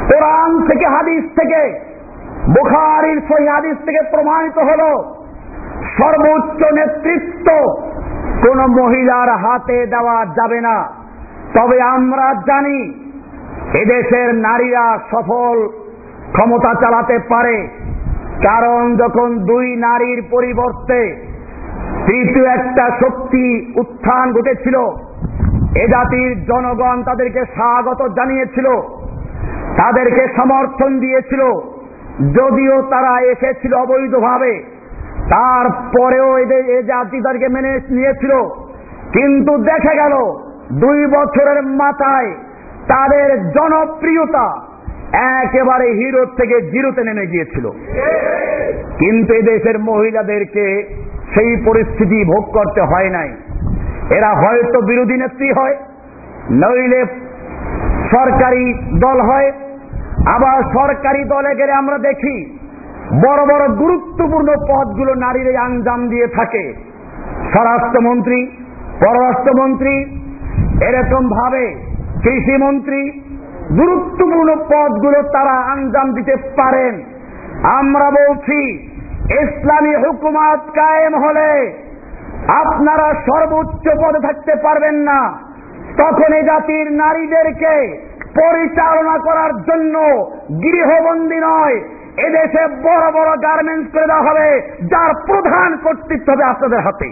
কোরআন থেকে, হাদিস থেকে, বুখারির সহি হাদিস থেকে প্রমাণিত হল, সর্বোচ্চ নেতৃত্ব কোন মহিলার হাতে দেওয়া যাবে না। তবে আমরা জানি এদেশের নারীরা সফল ক্ষমতা চালাতে পারে, কারণ যখন দুই নারীর পরিবর্তে তৃতীয় একটা শক্তি উত্থান ঘটেছিল, এ জাতির জনগণ তাদেরকে স্বাগত জানিয়েছিল, তাদেরকে সমর্থন দিয়েছিল, যদিও তারা এসেছিল অবৈধভাবে, তারপরেও এদের, এ জাতি তাদেরকে মেনে নিয়েছিল, কিন্তু দেখা গেল দুই বছরের মাথায় তাদের জনপ্রিয়তা একেবারে হিরোর থেকে জিরোতে নেমে গিয়েছিল। কিন্তু দেশের মহিলাদেরকে সেই পরিস্থিতি ভোগ করতে হয় নাই। এরা হয়তো বিরোধী নেত্রী হয়, নইলে সরকারি দল হয়। আবার সরকারি দলে গেলে আমরা দেখি, বড় বড় গুরুত্বপূর্ণ পদগুলো নারীরা আঞ্জাম দিয়ে থাকে। স্বরাষ্ট্রমন্ত্রী, পররাষ্ট্রমন্ত্রী, এরকম ভাবে কৃষিমন্ত্রী গুরুত্বপূর্ণ পদগুলো তারা আঞ্জাম দিতে পারেন। আমরা বলছি, ইসলামী হুকুমাত কায়েম হলে আপনারা সর্বোচ্চ পদে থাকতে পারবেন না। তখন এই জাতির নারীদেরকে পরিচালনা করার জন্য গৃহবন্দী নয়, এদেশে বড় বড় গার্মেন্টস করে দেওয়া হবে, যার প্রধান কর্তৃত্ব হবে আপনাদের হাতে।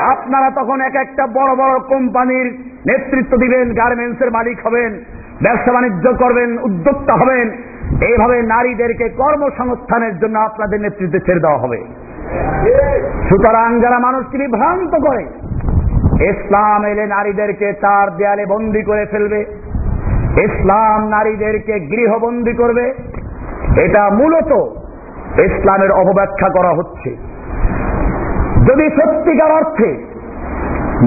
আপনারা তখন এক একটা বড় বড় কোম্পানির নেতৃত্ব দিবেন, গার্মেন্টসের মালিক হবেন, ব্যবসা বাণিজ্য করবেন, উদ্যোক্তা হবেন। এইভাবে নারীদেরকে কর্মসংস্থানের জন্য আপনাদের নেতৃত্বে ছেড়ে দেওয়া হবে। সুতরাং যারা মানুষকে বিভ্রান্ত করে, ইসলাম এলে নারীদেরকে তার দেয়ালে বন্দি করে ফেলবে। ইসলাম নারীদেরকে গৃহবন্দী করবে। এটা মূলত ইসলামের অপব্যাখ্যা করা হচ্ছে। যদি সত্যিকার অর্থে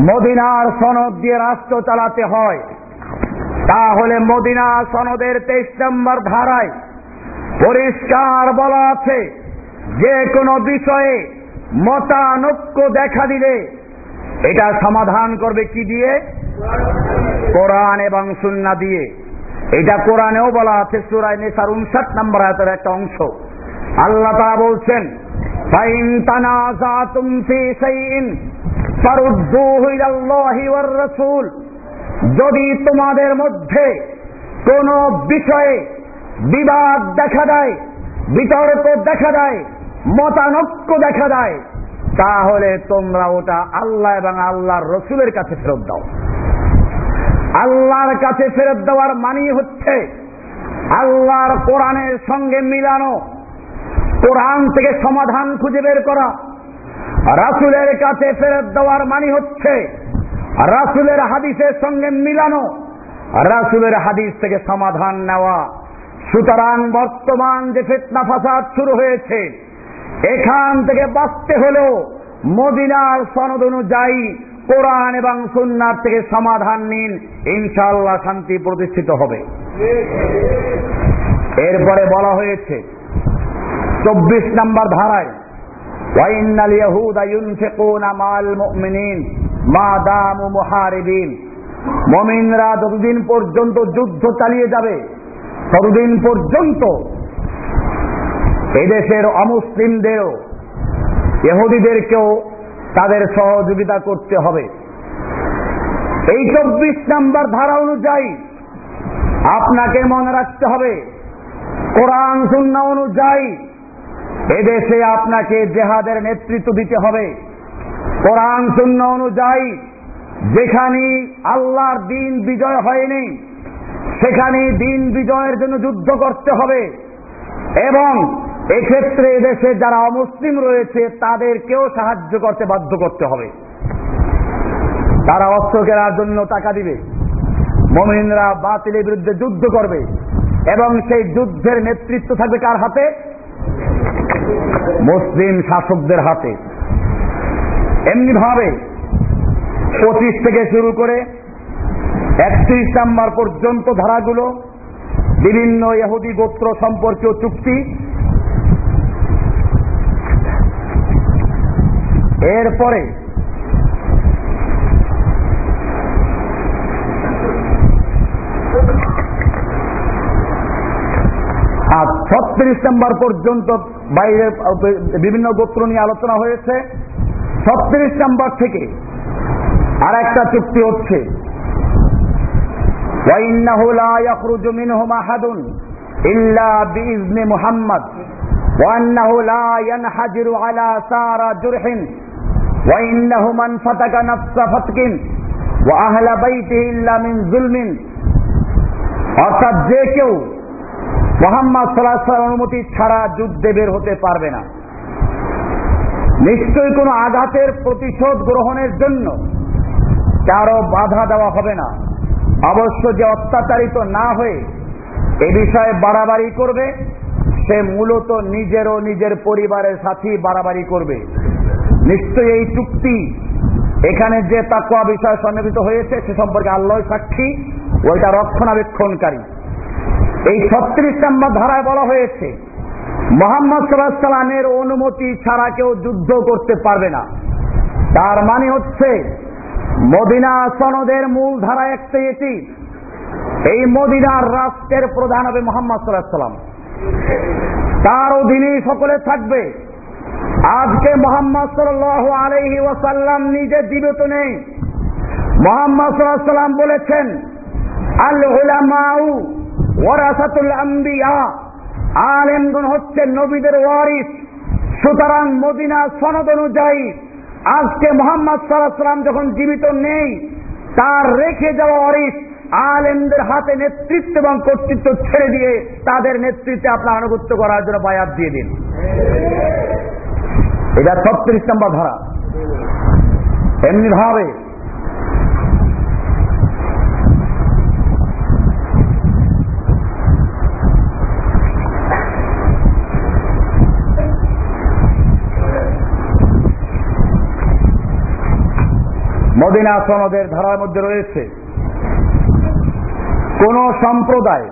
মদিনার সনদ দিয়ে রাষ্ট্র চালাতে হয়, তাহলে মদিনা সনদের তেইশ নম্বর ধারায় পরিষ্কার বলা আছে, যে কোনো বিষয়ে মতানৈক্য দেখা দিলে এটা সমাধান করবে কি দিয়ে? কোরআন এবং সুন্না দিয়ে। এটা কোরআনেও বলা আছে, সুরায় নেসার উনষাট নম্বর আয়াতের একটা অংশ। আল্লাহ তারা বলছেন যদি তোমাদের মধ্যে কোন বিষয়ে বিবাদ দেখা দেয়, বিতর্ক দেখা দেয়, মতানক্য দেখা দেয়, তাহলে তোমরা ওটা আল্লাহ এবং আল্লাহর রসুলের কাছে ফেরত দাও। আল্লাহর কাছে ফেরত দেওয়ার মানি হচ্ছে আল্লাহর কোরআনের সঙ্গে মিলানো। কোরআন থেকে সমাধান খুঁজে বের করা। রাসুলের কাছে ফেরত দেওয়ার মানি হচ্ছে রাসুলের হাদিসের সঙ্গে মিলানো। রাসুলের হাদিস থেকে সমাধান নেওয়া। সুতরাং বর্তমান যে ফেতনা ফাসাদ শুরু হয়েছে, এখান থেকে বাঁচতে হলেও মদিনার সনদ অনুযায়ী কোরআন এবং সুন্নার থেকে সমাধান নিন ইনশাল্লাহ শান্তি প্রতিষ্ঠিত হবে। এরপরে বলা হয়েছে চব্বিশ নম্বর ধারায় ওয়াইনাল ইয়াহুদা ইউনফিকুনা মাল মুমিনিন, মা যতদিন পর্যন্ত যুদ্ধ চালিয়ে যাবে, ততদিন পর্যন্ত এদেশের অমুসলিমদেরও এহুদিদেরকেও তাদের সহযোগিতা করতে হবে। এই চব্বিশ নাম্বার ধারা অনুযায়ী আপনাকে মনে রাখতে হবে, কোরআন শূন্য অনুযায়ী এদেশে আপনাকে জেহাদের নেতৃত্ব দিতে হবে। কোরআন শূন্য অনুযায়ী যেখানে আল্লাহর দিন বিজয় হয়নি, সেখানে দিন বিজয়ের জন্য যুদ্ধ করতে হবে এবং এক্ষেত্রে দেশে যারা অমুসলিম রয়েছে, তাদেরকেও সাহায্য করতে বাধ্য করতে হবে। তারা অস্ত্র কেনার জন্য টাকা দিবে, মমিনরা বাতিলের বিরুদ্ধে যুদ্ধ করবে এবং সেই যুদ্ধের নেতৃত্ব থাকবে কার হাতে? মুসলিম শাসকদের হাতে। এমনি ভাবে পঁচিশ থেকে শুরু করে একত্রিশ নাম্বার পর্যন্ত ধারাগুলো বিভিন্ন ইহুদি গোত্র সম্পর্কীয় চুক্তি। এরপরে আর ছত্রিশ নম্বর পর্যন্ত বাইরে বিভিন্ন গোত্র নিয়ে আলোচনা হয়েছে ছত্রিশ নম্বর থেকে আর একটা চুক্তি হচ্ছে وإنه لا يخرج منهم أحد إلا بإذن محمد وأنه لا ينحجر على سار جرح وإنه من فتك نفس فتك وأهل بيته إلا من ظلم অর্থাৎ যে কেউ মোহাম্মদ সাল্লাহ অনুমতি ছাড়া যুদ্ধে বের হতে পারবে না। নিশ্চয়ই কোনো আঘাতের প্রতিশোধ গ্রহণের জন্য কারও বাধা দেওয়া হবে না। অবশ্য যে অত্যাচারিত না হয়ে এ বিষয়ে বাড়াবাড়ি করবে, সে মূলত নিজের ও নিজের পরিবারের সাথেই বাড়াবাড়ি করবে। নিশ্চয়ই এই চুক্তি এখানে যে তাকুয়া বিষয় সন্নিহিত হয়েছে সে সম্পর্কে আল্লাহ সাক্ষী, ওইটা রক্ষণাবেক্ষণকারী। এই ছত্রিশ নম্বর ধারায় বলা হয়েছে, মোহাম্মদ সাল্লামের অনুমতি ছাড়া কেউ যুদ্ধ করতে পারবে না। তার মানে হচ্ছে, মদিনা সনদের মূল ধারা একটা এটি, এই মদিনার রাষ্ট্রের প্রধান হবে মোহাম্মদ সাল্লাম। তার অধীনে সকলে থাকবে। আজকে মোহাম্মদ সাল আলহি ওয়াসাল্লাম নিজে জীবিত নেই। মোহাম্মদ সাল্লাম বলেছেন আল উলামাউ ওয়ারাসাতুল আম্বিয়া আলেমগুন হচ্ছে নবীদের ওয়ারিস। সুতরাং মদিনা সনদ অনুযায়ী আজকে মোহাম্মদ সাল্লাম যখন জীবিত নেই, তার রেখে যাওয়া অরিস আলেমদের হাতে নেতৃত্ব এবং কর্তৃত্ব ছেড়ে দিয়ে তাদের নেতৃত্বে আপনার আনুগত্য করার জন্য বায়াত দিয়ে দিন। এটা ছত্রিশ নম্বর ধারা। এমনি ভাবে মদিনা সনদের ধারার মধ্যে রয়েছে। কোন সম্প্রদায়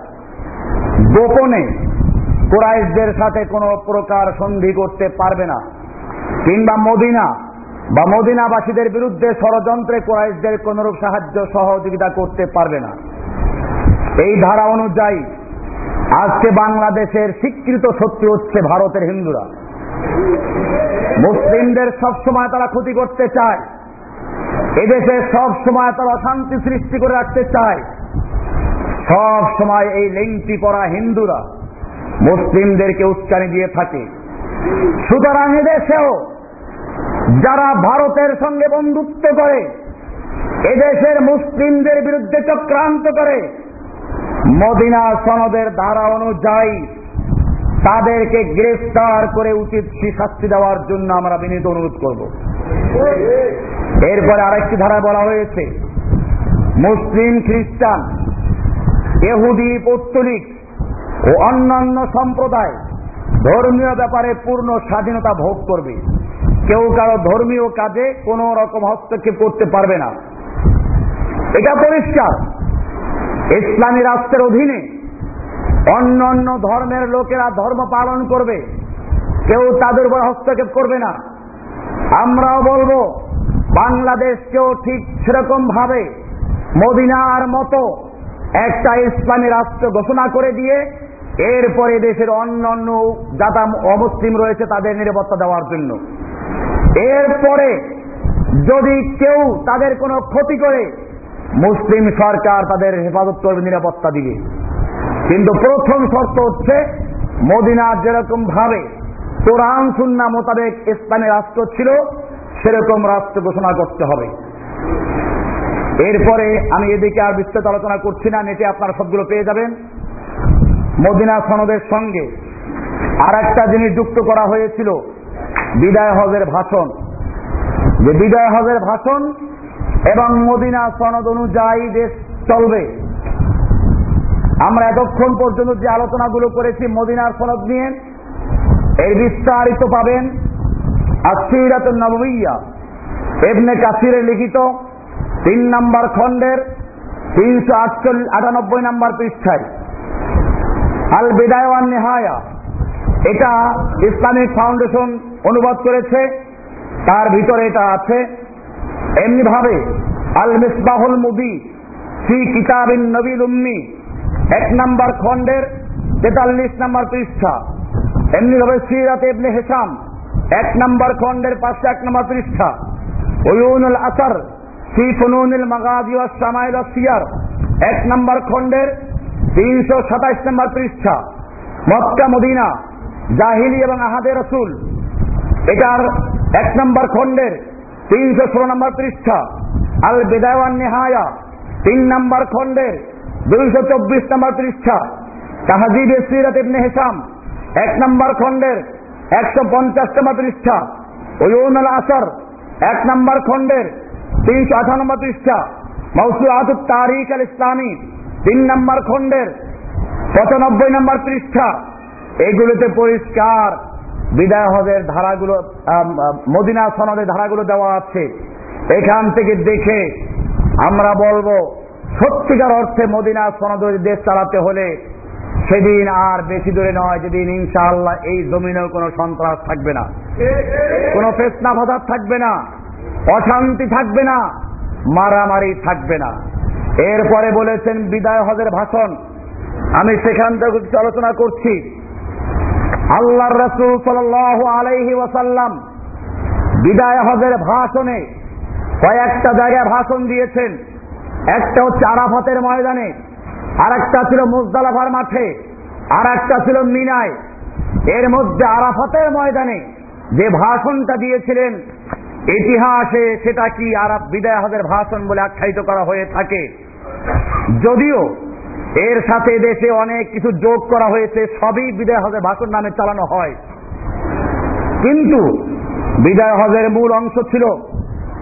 গোপনে কোরাইশদের সাথে কোনো প্রকার সন্ধি করতে পারবে না। কিংবা মদিনা বা মদিনাবাসীদের বিরুদ্ধে ষড়যন্ত্রে কোরাইশদের কোনরূপ সাহায্য সহযোগিতা করতে পারবে না। এই ধারা অনুযায়ী আজকে বাংলাদেশের স্বীকৃত শক্তি হচ্ছে ভারতের হিন্দুরা। মুসলিমদের সবসময় তারা ক্ষতি করতে চায়। এদেশে সব সময় তারা অশান্তি সৃষ্টি করে রাখতে চায়। সব সময় এই লেংটি পড়া হিন্দুরা মুসলিমদেরকে উস্কানি দিয়ে থাকে। সুতরাং এদেশেও যারা ভারতের সঙ্গে বন্ধুত্ব করে, এদেশের মুসলিমদের বিরুদ্ধে চক্রান্ত করে, মদিনা সনদের ধারা অনুযায়ী তাদেরকে গ্রেফতার করে উচিত শাস্তি দেওয়ার জন্য আমরা বিনীত অনুরোধ করব। এরপরে আরেকটি ধারা বলা হয়েছে, মুসলিম, খ্রিস্টান এহুদি পৌত্তলিক ও অন্যান্য সম্প্রদায় ধর্মীয় ব্যাপারে পূর্ণ স্বাধীনতা ভোগ করবে। কেউ কারও ধর্মীয় কাজে কোন রকম হস্তক্ষেপ করতে পারবে না। এটা পরিষ্কার। ইসলামী রাষ্ট্রের অধীনে অন্য অন্য ধর্মের লোকেরা ধর্ম পালন করবে। কেউ তাদের উপর হস্তক্ষেপ করবে না। আমরাও বলব বাংলাদেশকেও ঠিক সেরকম ভাবে মদিনার মতো একটা ইসলামী রাষ্ট্র ঘোষণা করে দিয়ে এরপরে দেশের অন্য অন্য যাতা অমুসলিম রয়েছে তাদের নিরাপত্তা দেওয়ার জন্য। এরপরে যদি কেউ তাদের কোনো ক্ষতি করে, মুসলিম সরকার তাদের হেফাজত করবে, নিরাপত্তা দিবে। কিন্তু প্রথম শর্ত হচ্ছে মদিনার যেরকম ভাবে কোরআন, সুন্না মোতাবেক ইসলামী রাষ্ট্র ছিল সেরকম রাষ্ট্র ঘোষণা করতে হবে। এরপরে আমি এদিকে আর বিস্তারিত আলোচনা করছি না, নেটে আপনারা সবগুলো পেয়ে যাবেন। মদিনা সনদের সঙ্গে আর একটা জিনিস যুক্ত করা হয়েছিল, বিদায় হজের ভাষণ। যে বিদায় হজের ভাষণ এবং মদিনা সনদ অনুযায়ী দেশ চলবে। আমরা এতক্ষণ পর্যন্ত যে আলোচনাগুলো করেছি মদিনার সনদ নিয়ে, এর বিস্তারিত পাবেন আসিরাত নবইয়া এবনে কাসিরে লিখিত তিন নম্বর খণ্ডের তিনশো আটচল্লিশ, আটানব্বই নম্বর পৃষ্ঠায়। আল বিদায়ওয়ান নেহায়া এটা ইসলামিক ফাউন্ডেশন অনুবাদ করেছে, তার ভিতরে এটা আছে। এমনি ভাবে আল মিসবাহুল মুবি শ্রী কিতাবিন নবীল উম্মি, এক নম্বর খণ্ডের তেতাল্লিশ নম্বর পৃষ্ঠা। এমনি ভাবে সিরাত ইবনে হেসাম এক নম্বর খণ্ডের পাঁচশো এক নম্বর পৃষ্ঠা। ওয়ুনুল আসার ফি ফুনুনিল মাগাজি সামাইল সিয়ার। এক নম্বর খণ্ডের তিনশো সাতাইশ নম্বর পৃষ্ঠা। মক্কা, মদিনা, জাহিলি এবং আহাদে রসুল। এটার এক নম্বর খণ্ডের তিনশো ষোলো নম্বর পৃষ্ঠা। আল বেদাওয়ান নেহায়া। তিন নম্বর খণ্ডের দুইশো চব্বিশ নম্বর পৃষ্ঠা। তাহাজিব সিরাত ইবনে হেসাম। এক নম্বর খণ্ডের একশো পঞ্চাশ নম্বর পৃষ্ঠা ওয়ুন আল আসর, এক নম্বর খণ্ডের, তিনশো আঠানব্বই পৃষ্ঠা মৌসুআত তারিক আল ইসলামী, তিন নম্বর খণ্ডের, পঁচানব্বই নম্বর পৃষ্ঠা। এগুলোতে পরিষ্কার বিদায় হজের ধারাগুলো মদিনা সনদের ধারাগুলো দেওয়া আছে। এখান থেকে দেখে আমরা বলব, সত্যিকার অর্থে মদিনা সনদ দেশ চালাতে হলে সেদিন আর বেশি দূরে নয়, যেদিন ইনশাআল্লাহ এই জমিনেও কোনো সন্ত্রাস থাকবে না। কোনো ফেসনা ফসাদ থাকবে না, অশান্তি থাকবে না, মারামারি থাকবে না। এরপরে বলেছেন, বিদায় হজের ভাষণ। আমি সেখান থেকে কিছু আলোচনা করছি। আল্লাহর রসুল সাল আলাইহি ওয়াসাল্লাম বিদায় হজের ভাষণে কয়েকটা জায়গায় ভাষণ দিয়েছেন। একটা হচ্ছে আরাফাতের ময়দানে। আর একটা ছিল মুজদালাফার মাঠে আর একটা ছিল মিনায়। এর মধ্যে আরাফাতের ময়দানে যে ভাষণটা দিয়েছিলেন, ইতিহাসে সেটা কি আরব বিদায় হজের ভাষণ বলে আখ্যায়িত করা হয়ে থাকে? যদিও এর সাথে দেশে অনেক কিছু যোগ করা হয়েছে, সবই বিদায় হজের ভাষণ নামে চালানো হয়। কিন্তু বিদায় হজের মূল অংশ ছিল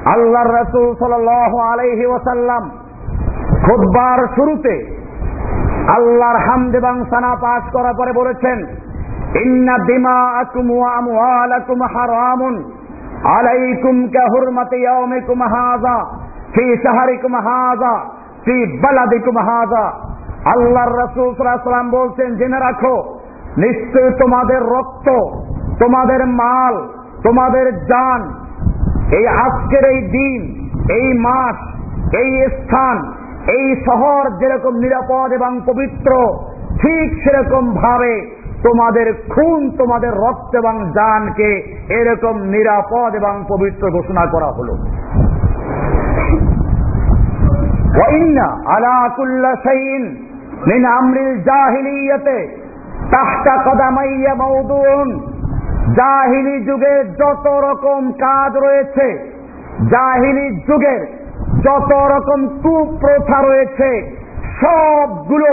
আল্লাহর রসুল সাল আলাইহি ওয়াসাল্লাম। খুববার শুরুতে আল্লাহর হামদ এবং সানা পাঠ করার পরে বলেছেন, ইন্না দিমা আকুম আমওয়ালাকুম হারামুন। আলাইকুম কাহুরমাতি ইয়াউমিকুম হাযা, ফি শাহরিকুম হাযা, ফি বালাদিকুম হাযা। আল্লাহর রাসূল সাল্লাল্লাহু বলছেন, জেনে রাখো, নিশ্চয় তোমাদের রক্ত, তোমাদের মাল, তোমাদের জান, এই আজকের এই দিন, এই মাস, এই স্থান এই শহর যেরকম নিরাপদ এবং পবিত্র, ঠিক সেরকম ভাবে তোমাদের খুন, তোমাদের রক্ত এবং দানকে এরকম নিরাপদ এবং পবিত্র ঘোষণা করা হলো। যুগের যত রকম কাজ রয়েছে, জাহিলি যুগের যত রকম কুপ্রথা রয়েছে, সবগুলো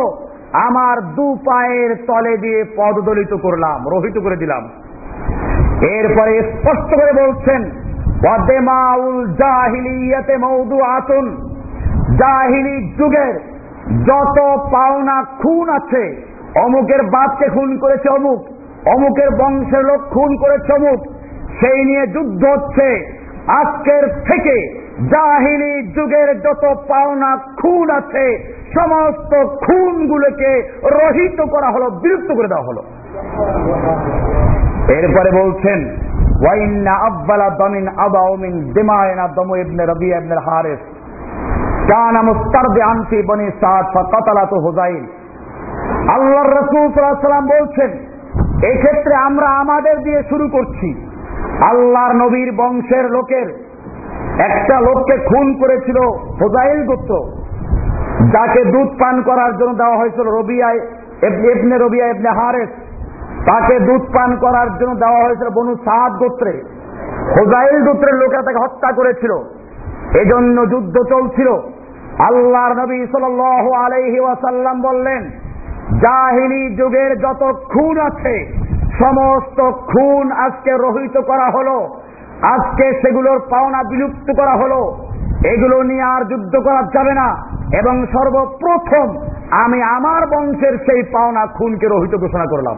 আমার দু পায়ের তলে দিয়ে পদদলিত করলাম, রহিত করে দিলাম। এরপরে স্পষ্ট করে বলছেন জাহিলি যুগের যত পাওনা খুন আছে, অমুকের বাপকে খুন করেছে অমুক, অমুকের বংশের লোক খুন করেছে অমুক, সেই নিয়ে যুদ্ধ হচ্ছে আজকের থেকে জাহিলি যুগের যত পাওনা খুন আছে, সমস্ত খুনগুলোকে রহিত করা হলো, বিলুপ্ত করে দেওয়া হলো। এরপরে বলছেন, ওয়াইন্না আব্বালা দমিন দিমায়না দমু ইবনে রবি ইবনে বনি সাদ আল্লাহর রাসূল সাল্লাল্লাহু বলছেন, এক্ষেত্রে আমরা আমাদের দিয়ে শুরু করছি। আল্লাহর নবীর বংশের লোকের একটা লোককে খুন করেছিল হোজাইল গোত্র যাকে দুধ পান করার জন্য দেওয়া হয়েছিল রবিয়ায় এবনে রবিয়া এবনে হারেস, তাকে দুধ পান করার জন্য দেওয়া হয়েছিল বনু সাদ গোত্রে। হোজাইল গোত্রের লোকেরা তাকে হত্যা করেছিল। এজন্য যুদ্ধ চলছিল। আল্লাহর নবী সাল আলাইহি ওয়াসাল্লাম বললেন জাহিলি যুগের যত খুন আছে, সমস্ত খুন আজকে রহিত করা হলো। আজকে সেগুলোর পাওনা বিলুপ্ত করা হলো। এগুলো নিয়ে আর যুদ্ধ করা যাবে না। এবং সর্বপ্রথম আমি আমার বংশের সেই পাওনা খুনকে রহিত ঘোষণা করলাম।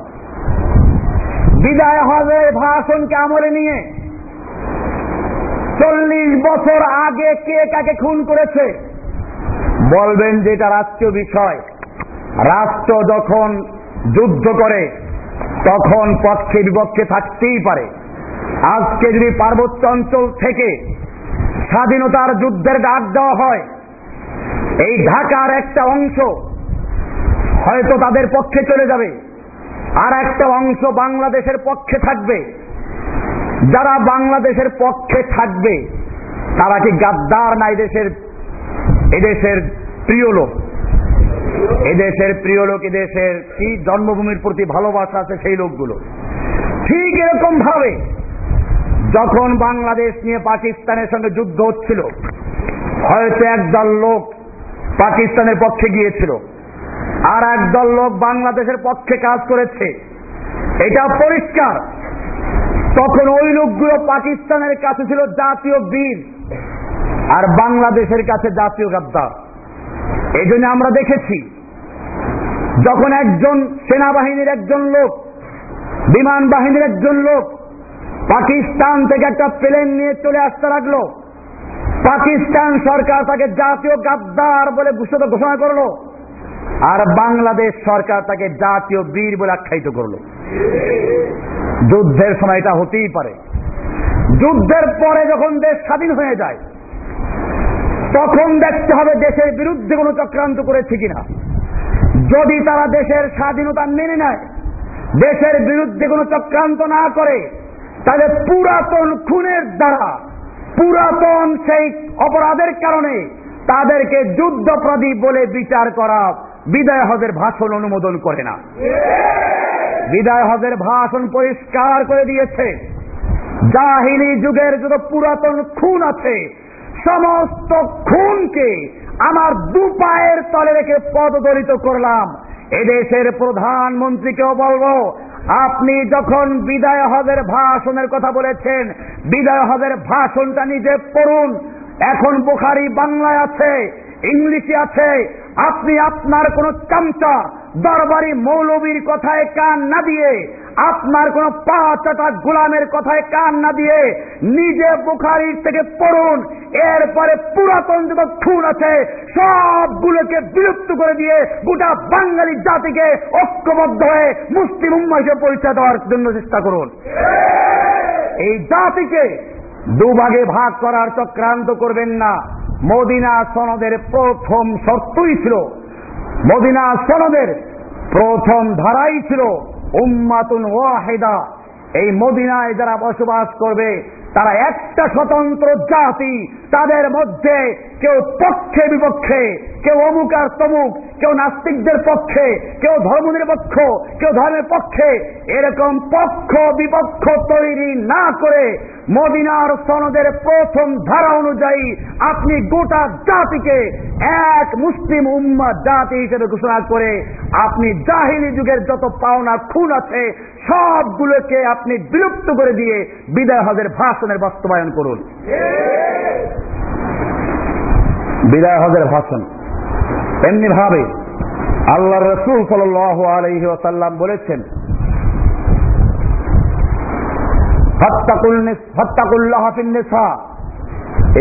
বিদায় হবে ভাষণকে আমলে নিয়ে। চল্লিশ বছর আগে কে কাকে খুন করেছে? বলবেন যে এটা রাষ্ট্রীয় বিষয়। রাষ্ট্র যখন যুদ্ধ করে, তখন পক্ষে বিপক্ষে থাকতেই পারে। আজকে যদি পার্বত্য অঞ্চল থেকে স্বাধীনতার যুদ্ধের ডাক দেওয়া হয়, এই ঢাকার একটা অংশ হয়তো তাদের পক্ষে চলে যাবে, আর একটা অংশ বাংলাদেশের পক্ষে থাকবে। যারা বাংলাদেশের পক্ষে থাকবে, তারা কি গাদ্দার না এদেশের এদেশের প্রিয় লোক? এদেশের প্রিয় লোক, এদেশের কি জন্মভূমির প্রতি ভালোবাসা আছে সেই লোকগুলো? ঠিক এরকম ভাবে যখন বাংলাদেশ নিয়ে পাকিস্তানের সঙ্গে যুদ্ধ হচ্ছিল, হয়তো একদল লোক পাকিস্তানের পক্ষে গিয়েছিল, আর একদল লোক বাংলাদেশের পক্ষে কাজ করেছে। এটা পরিষ্কার। তখন ওই লোকগুলো পাকিস্তানের কাছে ছিল জাতীয় বীর, আর বাংলাদেশের কাছে জাতীয় গাদ্দার। এই জন্য আমরা দেখেছি, যখন একজন সেনাবাহিনীর একজন লোক, বিমান বাহিনীর একজন লোক পাকিস্তান থেকে একটা প্লেন নিয়ে চলে আসতে লাগল। পাকিস্তান সরকার তাকে জাতীয় গাদ্দার বলে ঘোষিত ঘোষণা করল। আর বাংলাদেশ সরকার তাকে জাতীয় বীর বলে আখ্যায়িত করল। যুদ্ধের সময় এটা হতেই পারে। যুদ্ধের পরে যখন দেশ স্বাধীন হয়ে যায়, তখন দেখতে হবে দেশের বিরুদ্ধে কোনো চক্রান্ত করেছে কিনা। যদি তারা দেশের স্বাধীনতা মেনে নেয়, দেশের বিরুদ্ধে কোনো চক্রান্ত না করে তাহলে পুরাতন খুনের দ্বারা, পুরাতন সেই অপরাধের কারণে তাদেরকে যুদ্ধপ্রদীপ বলে বিচার করা বিদায় হজের ভাষণ অনুমোদন করে না। বিদায় হজের ভাষণ পরিষ্কার করে দিয়েছে। জাহিনী যুগের যত পুরাতন খুন আছে, সমস্ত খুনকে আমার দু পায়ের তলে রেখে পদদলিত করলাম। এদেশের প্রধানমন্ত্রীকেও বলব আপনি যখন বিদায় হজের ভাষণের কথা বলেছেন, বিদায় হজের ভাষণটা নিজে পড়ুন। এখন বুখারি বাংলায় আছে, ইংলিশে আছে। আপনি আপনার কোন চামচা, দরবারি মৌলবীর কথায় কান না দিয়ে আপনার কোন পা চাটা গোলামের কথায় কান না দিয়ে নিজে বুখারির থেকে পড়ুন। এরপরে পুরাতন যত খুন আছে, সবগুলোকে বিলুপ্ত করে দিয়ে গোটা বাঙালি জাতিকে ঐক্যবদ্ধ হয়ে মুসলিম উম্মা হিসেবে পরিচয় দেওয়ার জন্য চেষ্টা করুন। এই জাতিকে দুভাগে ভাগ করার চক্রান্ত করবেন না। মদিনা সনদের প্রথম শর্তই ছিল, মদিনা সনদের প্রথম ধারাই ছিল উম্মাতুন ওয়াহেদা। এই মদিনায় যারা বসবাস করবে তারা একটা স্বতন্ত্র জাতি, তাদের মধ্যে কেউ পক্ষে বিপক্ষে, কেউ অমুক আর তমুক, কেউ নাস্তিকদের পক্ষে, কেউ ধর্মনিরপেক্ষ কেউ ধর্মের পক্ষে, এরকম পক্ষ বিপক্ষ তৈরি না করে মদিনার সনদের প্রথম ধারা অনুযায়ী আপনি গোটা জাতিকে এক মুসলিম উম্মা জাতি হিসেবে ঘোষণা করে আপনি জাহিলি যুগের যত পাওনা খুন আছে, সবগুলোকে আপনি বিলুপ্ত করে দিয়ে বিদায় হজের ভাষণের বাস্তবায়ন করুন। বিদায় হজের ভাষণ। এমনি ভাবে আল্লাহ রসুল সাল আলহি ওসাল্লাম বলেছেন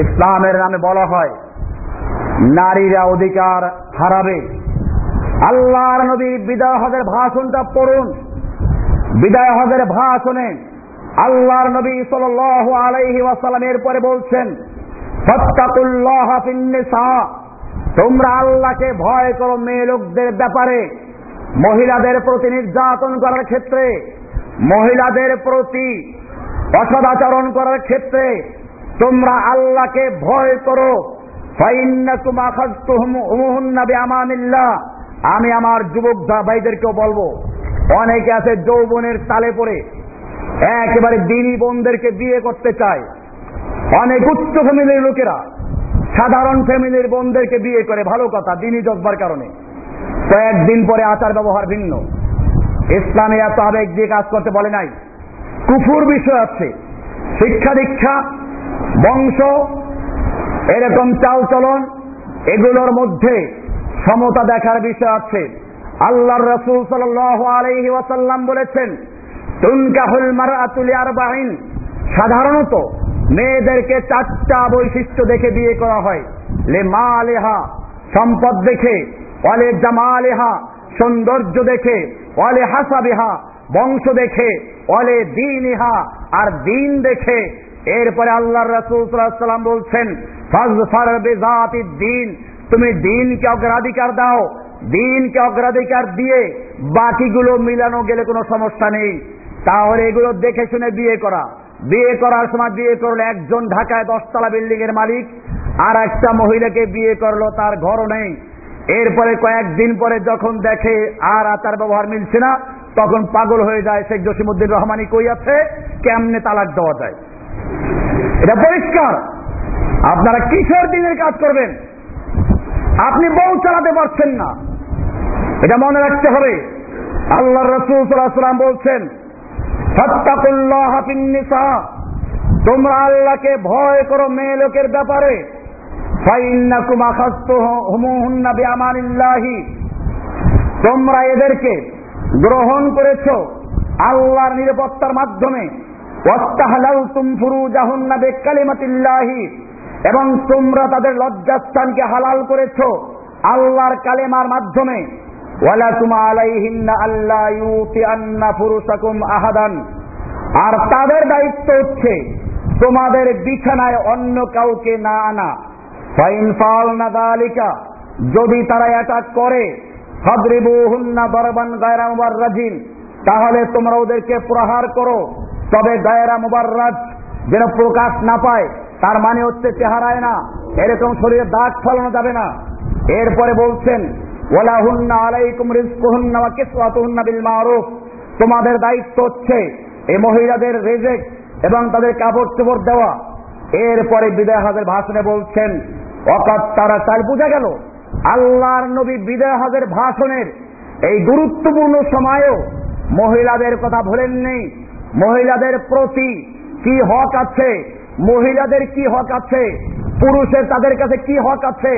ইসলামের নামে বলা হয়, নারীরা অধিকার হারাবে। আল্লাহর নবী বিদায় হজের ভাষণটা পড়ুন। বিদায় হজের ভাষণে আল্লাহর নবী সাল আলাইহি ওয়াসাল্লামের পরে বলছেন তোমরা আল্লাহকে ভয় করো মেয়ে লোকদের ব্যাপারে, মহিলাদের প্রতি নির্যাতন করার ক্ষেত্রে, মহিলাদের প্রতি অসদাচরণ করার ক্ষেত্রে তোমরা আল্লাহকে ভয় করো। আমি আমার যুবক ভাইদেরকেও বলব, অনেকে আছে যৌবনের তালে পড়ে একেবারে দিনী বোনদেরকে বিয়ে করতে চায়। অনেক উচ্চ ফ্যামিলির লোকেরা, সাধারণ ফ্যামিলির বোনদেরকে বিয়ে করে, ভালো কথা, দিনী জজবার কারণে। কয়েকদিন পরে আচার ব্যবহার ভিন্ন। ইসলামে এত আবেগ দিয়ে কাজ করতে বলে নাই। কুফুর বিষয় আছে। শিক্ষা দীক্ষা, বংশ, এরকম চাল চলন এগুলোর মধ্যে সমতা দেখার বিষয় আছে। আল্লাহর রসুল সাল আলহি ওয়াসাল্লাম বলেছেন তুনকাহুল মারাতুল আরবাইন সাধারণত মেয়েদেরকে চারটা বৈশিষ্ট্য দেখে বিয়ে করা হয়। লে মা আলেহা সম্পদ দেখে অলে জামালেহা, সৌন্দর্য দেখে অলে হাসাবিহা, বংশ দেখে অলে দিন ইহা আর দিন দেখে। এরপরে আল্লাহ রসুল সাল্লাম বলছেন দিন তুমি দিনকে অগ্রাধিকার দাও। দিনকে অগ্রাধিকার দিয়ে বাকিগুলো মিলানো গেলে কোনো সমস্যা নেই। তাহলে এগুলো দেখে শুনে বিয়ে করা। বিয়ে করার সময় বিয়ে করল একজন ঢাকায় দশতলা বিল্ডিং এর মালিক আর একটা মহিলাকে বিয়ে করল, তার ঘরও নেই। এরপরে কয়েকদিন পরে যখন দেখে আর আচার ব্যবহার মিলছে না, তখন পাগল হয়ে যায় শেখ জসিমুদ্দিন রহমানি, কই আছে? কেমনে তালাক দেওয়া যায়? এটা পরিষ্কার। আপনারা কিসের দিনের কাজ করবেন। আপনি বউ চালাতে পারছেন না। এটা মনে রাখতে হবে। আল্লাহ রসুল সাল্লাহ সাল্লাম বলছেন তোমরা আল্লাহকে ভয় করো মেয়ে লোকের ব্যাপারে। তোমরা এদেরকে গ্রহণ করেছ আল্লাহর নিরাপত্তার মাধ্যমে। এবং তোমরা তাদের লজ্জাস্থানকে হালাল করেছ আল্লাহর কালেমার মাধ্যমে। আর তাদের দায়িত্ব হচ্ছে তোমাদের বিছানায় অন্য কাউকে না আনা। ফাইন না দালিকা, যদি তারা অ্যাটাক করে রাজিন তাহলে তোমরা ওদেরকে প্রহার করো। তবে গায়রা মুবাররাজ যেন প্রকাশ না পায়, তার মানে হচ্ছে চেহারায় না। এরকম শরীরে দাগ ফলানো যাবে না। এরপরে বলছেন আলাইকুম তোমাদের দায়িত্ব হচ্ছে এই মহিলাদের রেজেক এবং তাদের কাপড় চোপড় দেওয়া। এরপরে বিদায় হাজের ভাষণে বলছেন অকাত তারা তার বোঝা গেল, আল্লাহর নবী বিদায় হাজের ভাষণের এই গুরুত্বপূর্ণ সময়েও মহিলাদের কথা ভুলেন নেই মহিলাদের প্রতি কি হক আছে? মহিলাদের কি হক আছে? পুরুষের তাদের কাছে কি হক আছে?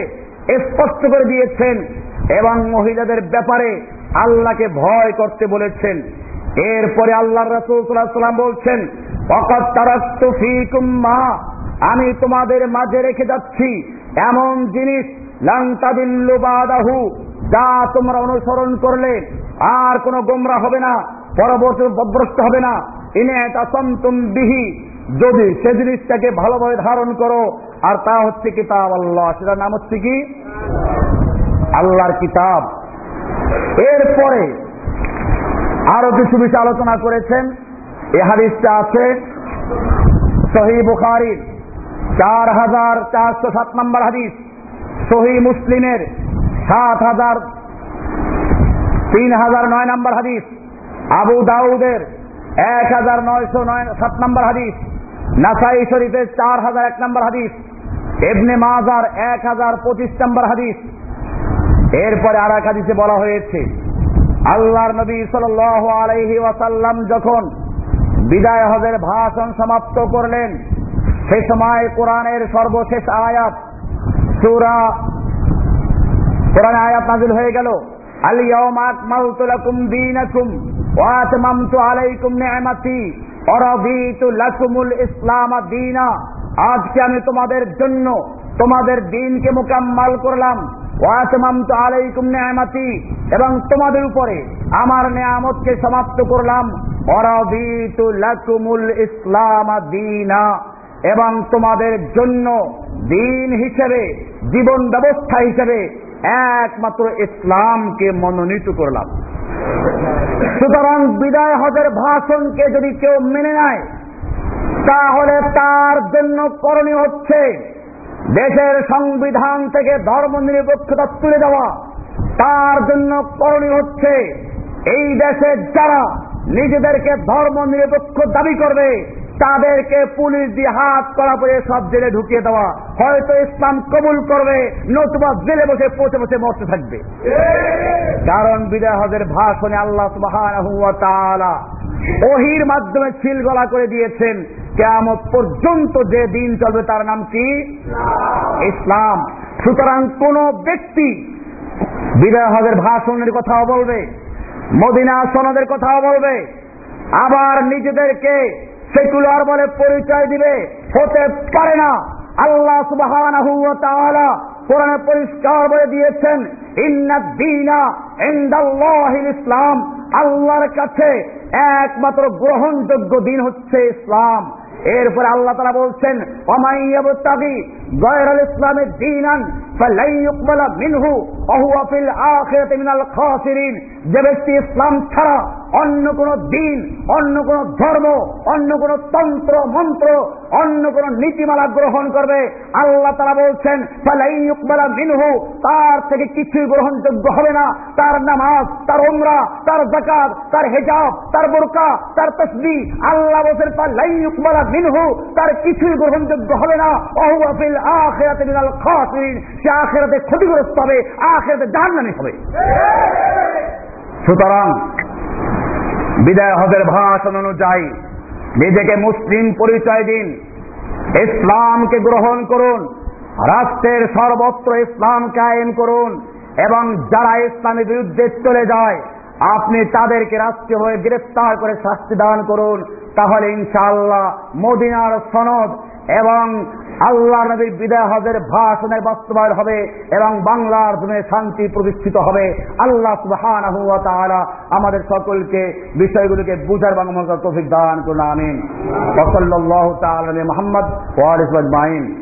স্পষ্ট করে দিয়েছেন এবং মহিলাদের ব্যাপারে আল্লাহকে ভয় করতে বলেছেন। এরপরে আল্লাহ রসুলাম বলছেন মা, আমি তোমাদের মাঝে রেখে যাচ্ছি এমন জিনিস লাংতাদিল্লু বাদাহু, যা তোমরা অনুসরণ করলে আর কোন গোমরা হবে না, পরবর্তী বভ্রষ্ট হবে না। ইনে তাসন্তুম বিহি, যদি সে জিনিসটাকে ভালোভাবে ধারণ করো, আর তা হচ্ছে কিতাব আল্লাহ। সেটার নাম হচ্ছে কি? আল্লাহর কিতাব। এরপরে আরও কিছু বিষয় আলোচনা করেছেন। এ হাদিসটা আছে সহি বুখারির চার হাজার চারশো সাত নম্বর হাদিস। সহি মুসলিমের সাত হাজার তিন হাজার নয় নম্বর হাদিস। আবু দাউদের এক হাজার নয়শো নয় সাত নম্বর হাদিস। নাসাই শরীফের চার হাজার এক নম্বর হাদিস। এবনে মাজার এক হাজার পঁচিশ নম্বর হাদিস। এরপরে আর এক হাদিসে বলা হয়েছে, আল্লাহর নবী সাল আলাইহি ওয়াসাল্লাম যখন বিদায় হজের ভাষণ সমাপ্ত করলেন, সে সময় কোরআনের সর্বশেষ আয়াত, সুরা, কোরআন আয়াত নাজিল হয়ে গেল আলাইকুম ইসলাম আজকে আমি তোমাদের জন্য তোমাদের দিনকে মোকাম্মাল করলাম। আলাইকুম নি'মাতি এবং তোমাদের উপরে আমার নিয়ামতকে সমাপ্ত করলাম। ওয়া রাদিতু লাকুমুল ইসলাম এবং তোমাদের জন্য দিন হিসেবে, জীবন ব্যবস্থা হিসেবে একমাত্র ইসলামকে মনোনীত করলাম। সুতরাং বিদায় হজের ভাষণকে যদি কেউ মেনে নেয়, তাহলে তার জন্য করণীয় হচ্ছে দেশের সংবিধান থেকে ধর্ম নিরপেক্ষতা তুলে দেওয়া তার জন্য করণীয় হচ্ছে, এই দেশের যারা নিজেদেরকে ধর্ম নিরপেক্ষ দাবি করবে, তাদেরকে পুলিশ দিয়ে হাত করা পরে সব জেলে ঢুকিয়ে দেওয়া। হয়তো ইসলাম কবুল করবে, নতুবা জেলে বসে পচে বসে মরতে থাকবে। কারণ বিদায় হজের ভাষণে আল্লাহ ওহির মাধ্যমে ছিল গলা করে দিয়েছেন কেমন পর্যন্ত যে দিন চলবে তার নাম কি? ইসলাম। সুতরাং কোন ব্যক্তি বিদায় হজের ভাষণের কথাও বলবে মদিনা সনদের কথাও বলবে আবার নিজেদেরকে সেকুলার বলে পরিচয় দিবে হতে পারে না। আল্লাহ সুবাহ কোরআনে পরিষ্কার বলে দিয়েছেন ইসলাম। আল্লাহর কাছে একমাত্র গ্রহণযোগ্য দিন হচ্ছে ইসলাম। এরপরে আল্লাহ তারা বলছেন অমাইয়াবতাগি গয়রাল ইসলামের দিনান মিনহু অহুয়া ফিল আখিরাতি মিনাল খাসিরিন যে ব্যক্তি ইসলাম ছাড়া অন্য কোন দিন, অন্য কোন ধর্ম, অন্য কোন তন্ত্র, মন্ত্র, অন্য কোন নীতিমালা গ্রহণ করবে। আল্লাহ তারা বলছেন ফালাইয়ুকবালা মিনহু তার থেকে কিছুই গ্রহণযোগ্য হবে না। তার নামাজ, তার ওমরা তার জাকাত তার হেজাব, তার বোরকা, তার তসবি, আল্লাহ বলছেন ফালাইয়ুকবালা মিনহু তার কিছুই গ্রহণযোগ্য হবে না। অহুয়া ফিল আখিরাতি মিনাল খাসিরিন, সে আখিরাতে ক্ষতিগ্রস্ত হবে, আখিরাতে জাহান্নামী হবে। সুতরাং বিদায় হজের ভাষণ অনুযায়ী নিজেকে মুসলিম পরিচয় দিন, ইসলামকে গ্রহণ করুন, রাষ্ট্রের সর্বত্র ইসলাম কায়েম করুন, এবং যারা ইসলামের বিরুদ্ধে চলে যায়, আপনি তাদেরকে রাষ্ট্রীয় হয়ে গ্রেফতার করে শাস্তি দান করুন। তাহলে ইনশাআল্লাহ মদিনার সনদ এবং আল্লাহ নবীর বিদায় হজের ভাষণের বাস্তবায়ন হবে এবং বাংলার জন্য শান্তি প্রতিষ্ঠিত হবে। আল্লাহ সুহান আমাদের সকলকে বিষয়গুলিকে বুঝার বাংলা তৌফিক দান করুন, আমিন। মোহাম্মদ ওয়ারিস মাইন